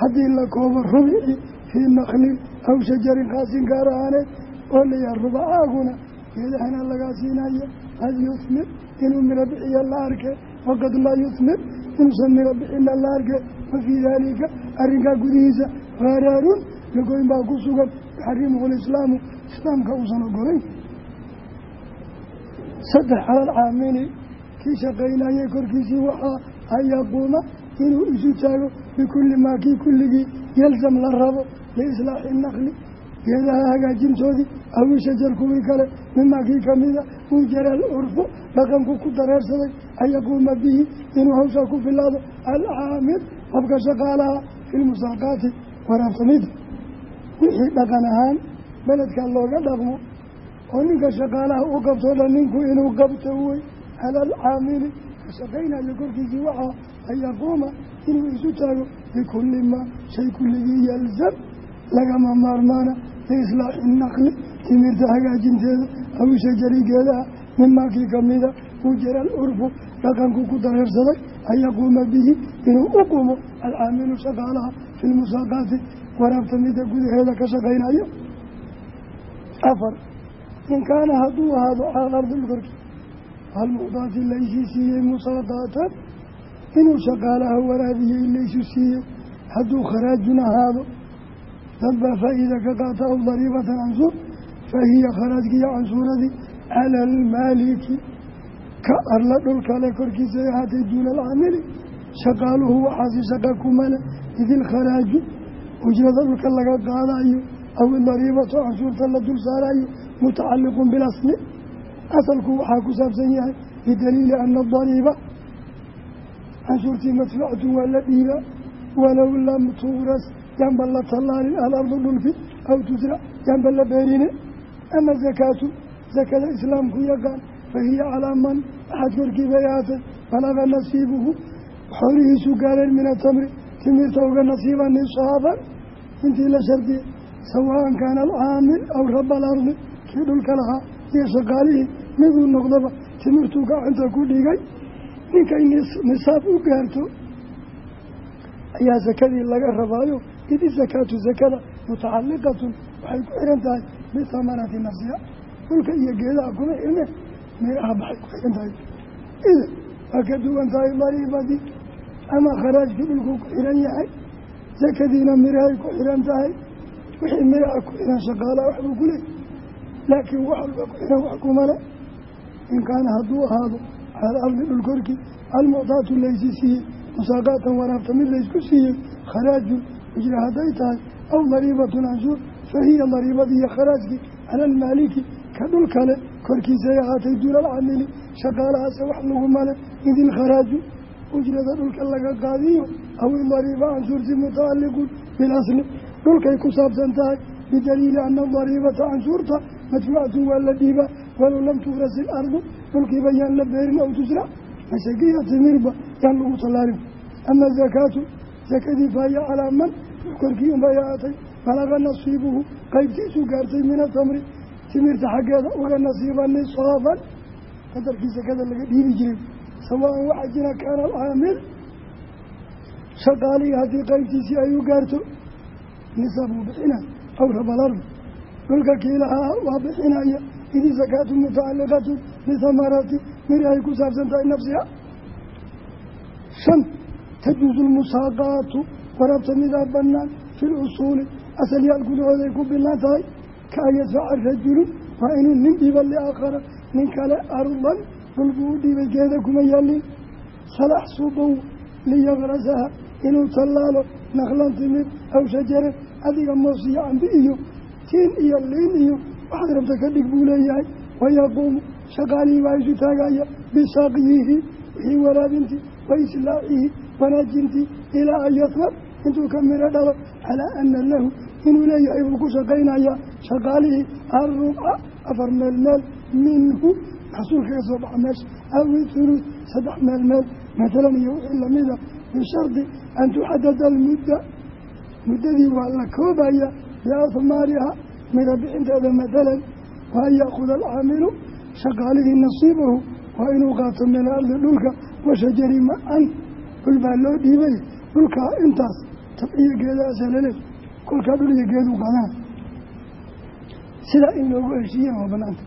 haddii la koobo rubci fii naklin aw shajarin khaasin gaar ahaaneed oo layaha rubacaaguna geedahana lagaa siinaya qad yusmir inuu miro bixiya la arke waqad laa yusmir inuusan miro bixina la arke wa fii daalika arrinkaa gudihiisa haraarun lagoyn baa ku sugan yuxarimuhu lislaamu islaamka uusan ogolayn saddex calal caamili kii shaqaynayay korkiisii waxaa an yaquuma inuu isu taago bikulli maa kii kulligii yalzam la rabo liislaaxi naqli geedaha hagaajintoodii awi shajar kuwii kale mimaa kii kamida uu jaraal curfu dhaqanku ku dareersaday an yaquuma bihi inuu hawshaa ku filaado alcaamil qofka shaqaalaha fi lmusaaqaati waraabsamida wixii dhaqan ahaan beledkaa looga dhaqmo oo ninka shaqaalaha u qabtoo dhan ninku inuu qabto wey ka shaqaynayo korkiisii waxaa an yaquuma inuu isu taago bikulli maa shay kulligii yalzam lagama maarmaana liislaaxi naqli timirta hagaajinteeda aw shajari geedaha mimaa kii kamida uu jara alcurfu dhaqanku ku dareersaday an yaquuma bihi inuu u qumo alcaamilu shaqaalaha fi lmusaaqaati waraabta mida gudaheeda ka shaqaynayo afar in kaana hadduu ahaado cala ardi korki almucdaati laysi siiyey musaaqaatan inuu shaqaalaha waraabiyey laysu siiyey hadduu kharaajun ahaado dad baa faa'iida ka qaata aw dariibatan cansuur fa hiya kharaajkiiyo cansuuradii cala almaaliki ka arla dhulkale korkiisa ay ahaatay duuna alcaamili shaqaaluhu waxaasi shaqa kumale id ilkharaaju ujrada dhulka laga qaadayo aw idariibatu cansuurta la dul saarayo mutacalliqun bilasli asalku waxaa ku saabsan yahay bidaliili ana adariiba cansuurtii madfuucatun waa la dhiibaa walow lam tuuras yaanba la tallaalin alardu dhulki aw tusrac yaanba la beerine. Ama zakaatu sakada islaamku yaqaan fa hiya calaa man? Axad korkii bay ahaatay balaga nasiibuhu. Xoolihiisu gaareen min atamri timirta uga nasiiba nisaaban. Intii la shardiyey sawaan kaana alcaamil aw raba alardi kii dhulka lahaa iyo shaqaalihii miduu noqdaba timirtuu gacanta ku dhigay ninkay nisaab u gaarto ayaa sakadii laga rabaayo. Idi sakaatu sakada mutacalliqatun. Waxay ku xihan tahay bihamarati nafsiha. Dhulka iyo geedaha kuma xirne miraha baxay ku xihan tahay. Ida waa ka duwan tahay dariibadii ama kharaajkii dhulkuu ku xihan yahay. Sakadiina mirahay ku xihan tahay. Wixii miraha ku xihan shaqaalaha waxbuu ku leeyay laakiin wax walba ku xihan wax kumale in kaana hadduu ahaado cala ardi dhul korkii almuctaatu laysi siiyey musaaqaatan waraabta mid laysku siiyey kharaajun ujra hadday tahay aw dariibatun canshuur fa hiya dariibadii iyo kharaajkii cala almaaliki ka dhul kale korkiisay ahaatay duuna alcamili shaqaalahaase wax laguma le id ilkharaaju ujrada dhulka laga qaadiyo aw idariiba canshuurti mutacalliqun bilasli dhulkay ku saabsan tahay bidaliili ana dariibata canshuurta madfuucatun waa la dhiibaa walow lam tuuras ilardu dhulkiiba yaan la beerin aw tusrac masagiya timirba yaan lagu tallaalin. Ama zakaatu sakadii fahiya calaa man korkii unbay ahaatay balaga nasiibuhu qaybtiisu gaartay min atamri timirta xaggeeda uga nasiiba nisaaban qadarkii sakada laga dhiibi jiray. Sawaan waxaa jira kaana alcaamil shaqaalihii haddii qaybtiisii ay u gaarto nisaab uu bixinay aw dhulka kiilahaa waa bixinaya idi sakaatu mutacalliqatu bihamarati miri ay ku saabsan tahay nafsiha shan tajuusu lmusaaqaatu waraabta midaa banaan fi lusuuli asalyaal gudahooday ku binaan tahay. Ka an yadfaca rajulu waa inuu nin dhiiba liaakhara nin kale ardan dhul buu u dhiibay geeda kuma yaalin salax subow liyakrasaha inuu tallaalo naqlan timid aw shajaran adiga moos iyo cambi iyo tiin iyo liin iyo waxaad rabta ka dhig buu leeyahay. Wayaquumu shaqaalihii baa isu taagaya. Bisaqyihi wixii waraabintii wa islaaxihi wanaajintii ilaa an yasmar intuu ka midho dhalo. Calaa ana lahu inuu leeyahay buu ku shaqaynayaa. Shaqaalihii arubca afar meel meel minhu maxsuulka ka soo baxa meesha awi thuluth saddex meel meel. Matalan iyo wixii lamida bishardi an tuxadada almudda. Muddadii waa la koobaya biahmaariha midha bixinteeda matalan waan yaakuda alcaamilu shaqaalihii nasiibahu waa inuu qaato min ardi dhulka washajari ma-an dhul baa loo dhiibay dhulkaa intaas geedaasa laleey kolkaa dhul iyo geeduu qaadana sidaa in loogu heshiiyana waa banaanta.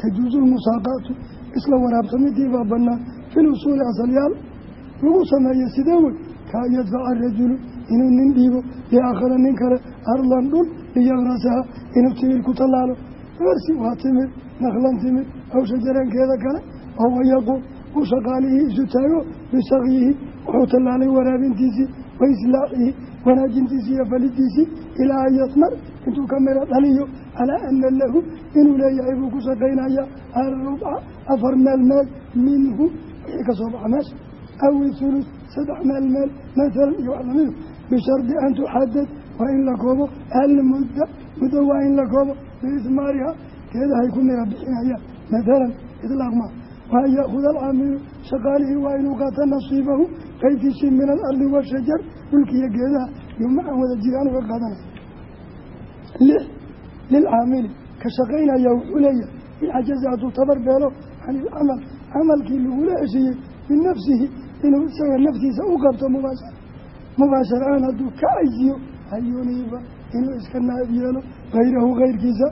Tajuusu lmusaaqaatu isla waraabtamidii baa banaan fil usuuli asalyaal lagu sameeyo sidee wey kaa yadfaca rajulu inuu nin dhiibo liaakhara nin kale ardan dhul liyakrasaha inuu timir ku tallaalo garsi waa timir naqlan timir aw shajarankeeda kale oo wayaquul uu shaqaalihii isu taago bisakyihi wuxuu tallaalay waraabintiisii wa islaaxihi wanaajintiisii iyo falidiisii ilaa an yasmar intuu ka miro dhaliyo calaa ana lahu inuu leeyahay buu ku shaqaynayaa arubca afar meel meel minhu wixii ka soo baxa meesha aw ihulus saddex meel meel masalan iyo wax bishardi an tuxadad waa in la koobo almudda muddo waa in la koobo. Biismaariha geedahay ku mira bixinayaan matalan idlaaq maa waa yaakuda alcaamilu shaqaalihii waa inuu qaata nasiibahu qaybtiisii min alardi washajar dhulkiiyo geedaha iyo macan wada jiraan uga qaadanaya lix lilcaamili ka shaqaynaya wuxuu leeyahay in cajaza hadduu tabar beelo can ilcamal camalkii lagula heshiiyey binafsihi inuu isaga naftiisa u qabto mubaashara hadduu ka hayuniiba inuu iska naab yeelo hayrahu kayrkiisa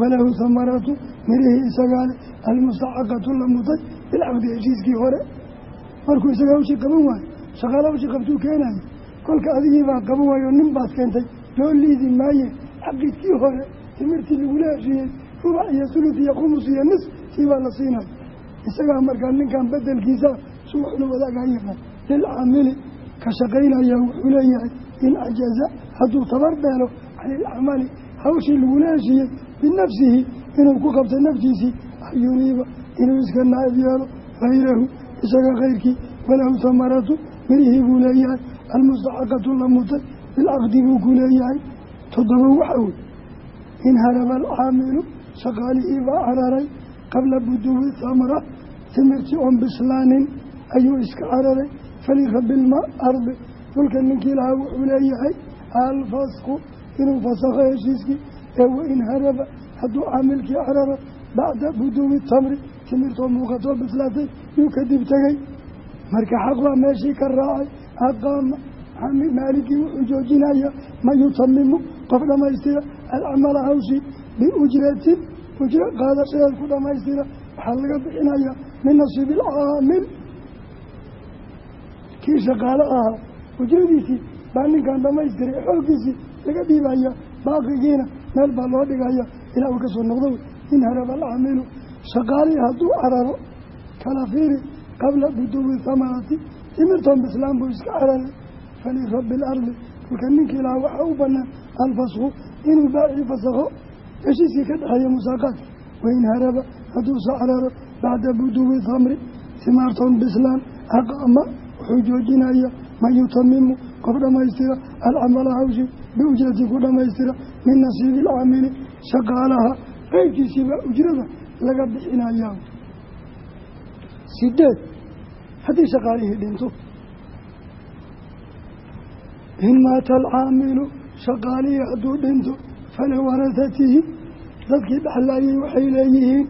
walahu hamaratu mirihii isagaale almustacaqatu la mutay bilcaqdi heshiiskii hore. Markuu isagaa hawshii qaban waayo shaqaala hawshii qabtuu keenayo kolka adigiibaa qaban waayo nin baad keentay loo liidi maaye xaqidkii hore timirtii lagula heshiiyey rubac iyo sulud iyo khumus iyo nis sii baa la siinayo isagaa markaa ninkan bedelkiisa suuxna wadaagaa yaqaan lilcaamili ka shaqaynaya wuxuu leeyahay in cajaza hadduu tabar beelo can ilacmali hawshii lagula heshiiyey binafsihi inuu ku qabto naftiisii ayuniiba inuu iska naa'ib yeelo hayrahu isaga kayrkii walahu hamaratu mirihii buu leeyahay almustaxaqatu la mutay bilcaqdi buu ku leeyahay. Toddoba waxa wey in haraba alcaamilu shaqaalihii baa cararay qabla buduwi thamra timirtii oon bislaanin ayuu iska cararay falirabi lma ardi dhulka ninkii lahaa wuxuu leeyahay alfasku inuu fasakho heshiiskii ee wain haraba hadduu caamilkii cararo bacda buduwi tamri timirtoo muuqatoo bislaatay yuu kadib tegey marka xaq waa meeshii ka raacay aqaama maaligii wuxuu joojinaya man yutamimu qof dhammaystira alcamala hawshii biujratin ujro qaadashadeed ku dhammaystira waxaa laga bixinaya min nasiibi alcaamil kii shaqaale ahaa ujradiisii baa ninkan dhamaystiray xooggiisii laga dhiibaya baaqigiina meel baa loo dhigaya ilaa uu ka soo noqdo in haraba alcaamilu shaqaalihii hadduu cararo kala fiiri qabla buduwi thamarati timirtoon bislaan buu iska cararay falirabbi alardi dhulka ninkii lahaa waxaa u banaan alfasku inuu baacii fasakho heshiiskii ka dhexeeya musaaqaadka wain haraba hadduusa cararo bacda buduwi thamri timaartoon bislaan aqama wuxuu joojinaya man yutamimu qof dhammaystira alcamala hawshi biujrati ku dhammaystira min nasiibi alcaamili shaqaalaha qeybkiisiibaa ujrada laga bixinayaa sideed haddii shaqaalihii dhinto. In maata alcaamilu shaqaalihii hadduu dhinto faliwarasatihi dadkii dhexlaayay waxay leeyihiin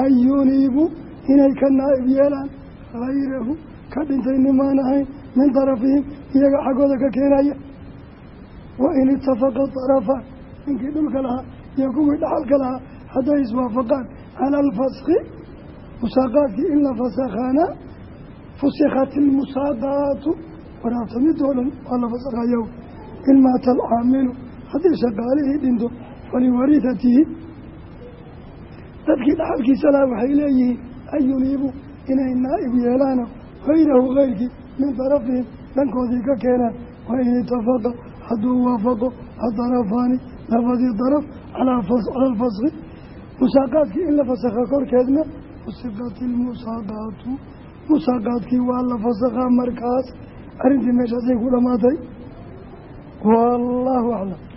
an yuniibu inay ka naa'ib yeelaan hayrahu ka dhintay nimaan ahayn min darafihim iyaga xaggooda ka keenaya wa in itafaqa darafaan ninkii dhulka lahaa iyo kuwii dhaxalka lahaa hadday iswaafaqaan cala alfaski musaaqaadkii in la fasakhaana fusikhat ilmusaaqaatu waraabtamidoo dhan waa la fasakhayo in maata alcaamilu haddii shaqaalihii dhinto faliwarihatihi dadkii dhaxalkiisa lahaa waxay leeyihiin an yuniibuu inay naa'ib yeelaano hayrahu keyrkii min darafihim dhankoodii ka keenaan wa in itafaqa hadduu waafaqo adarafaani labadii daraf cala alfaski musaaqaadkii in la fasakha korkeedna fusiqat ilmusaaqaatu musaaqaadkii waa la fasakhaa markaas arrintii meeshaasay ku dhammaatay wallaahu aclam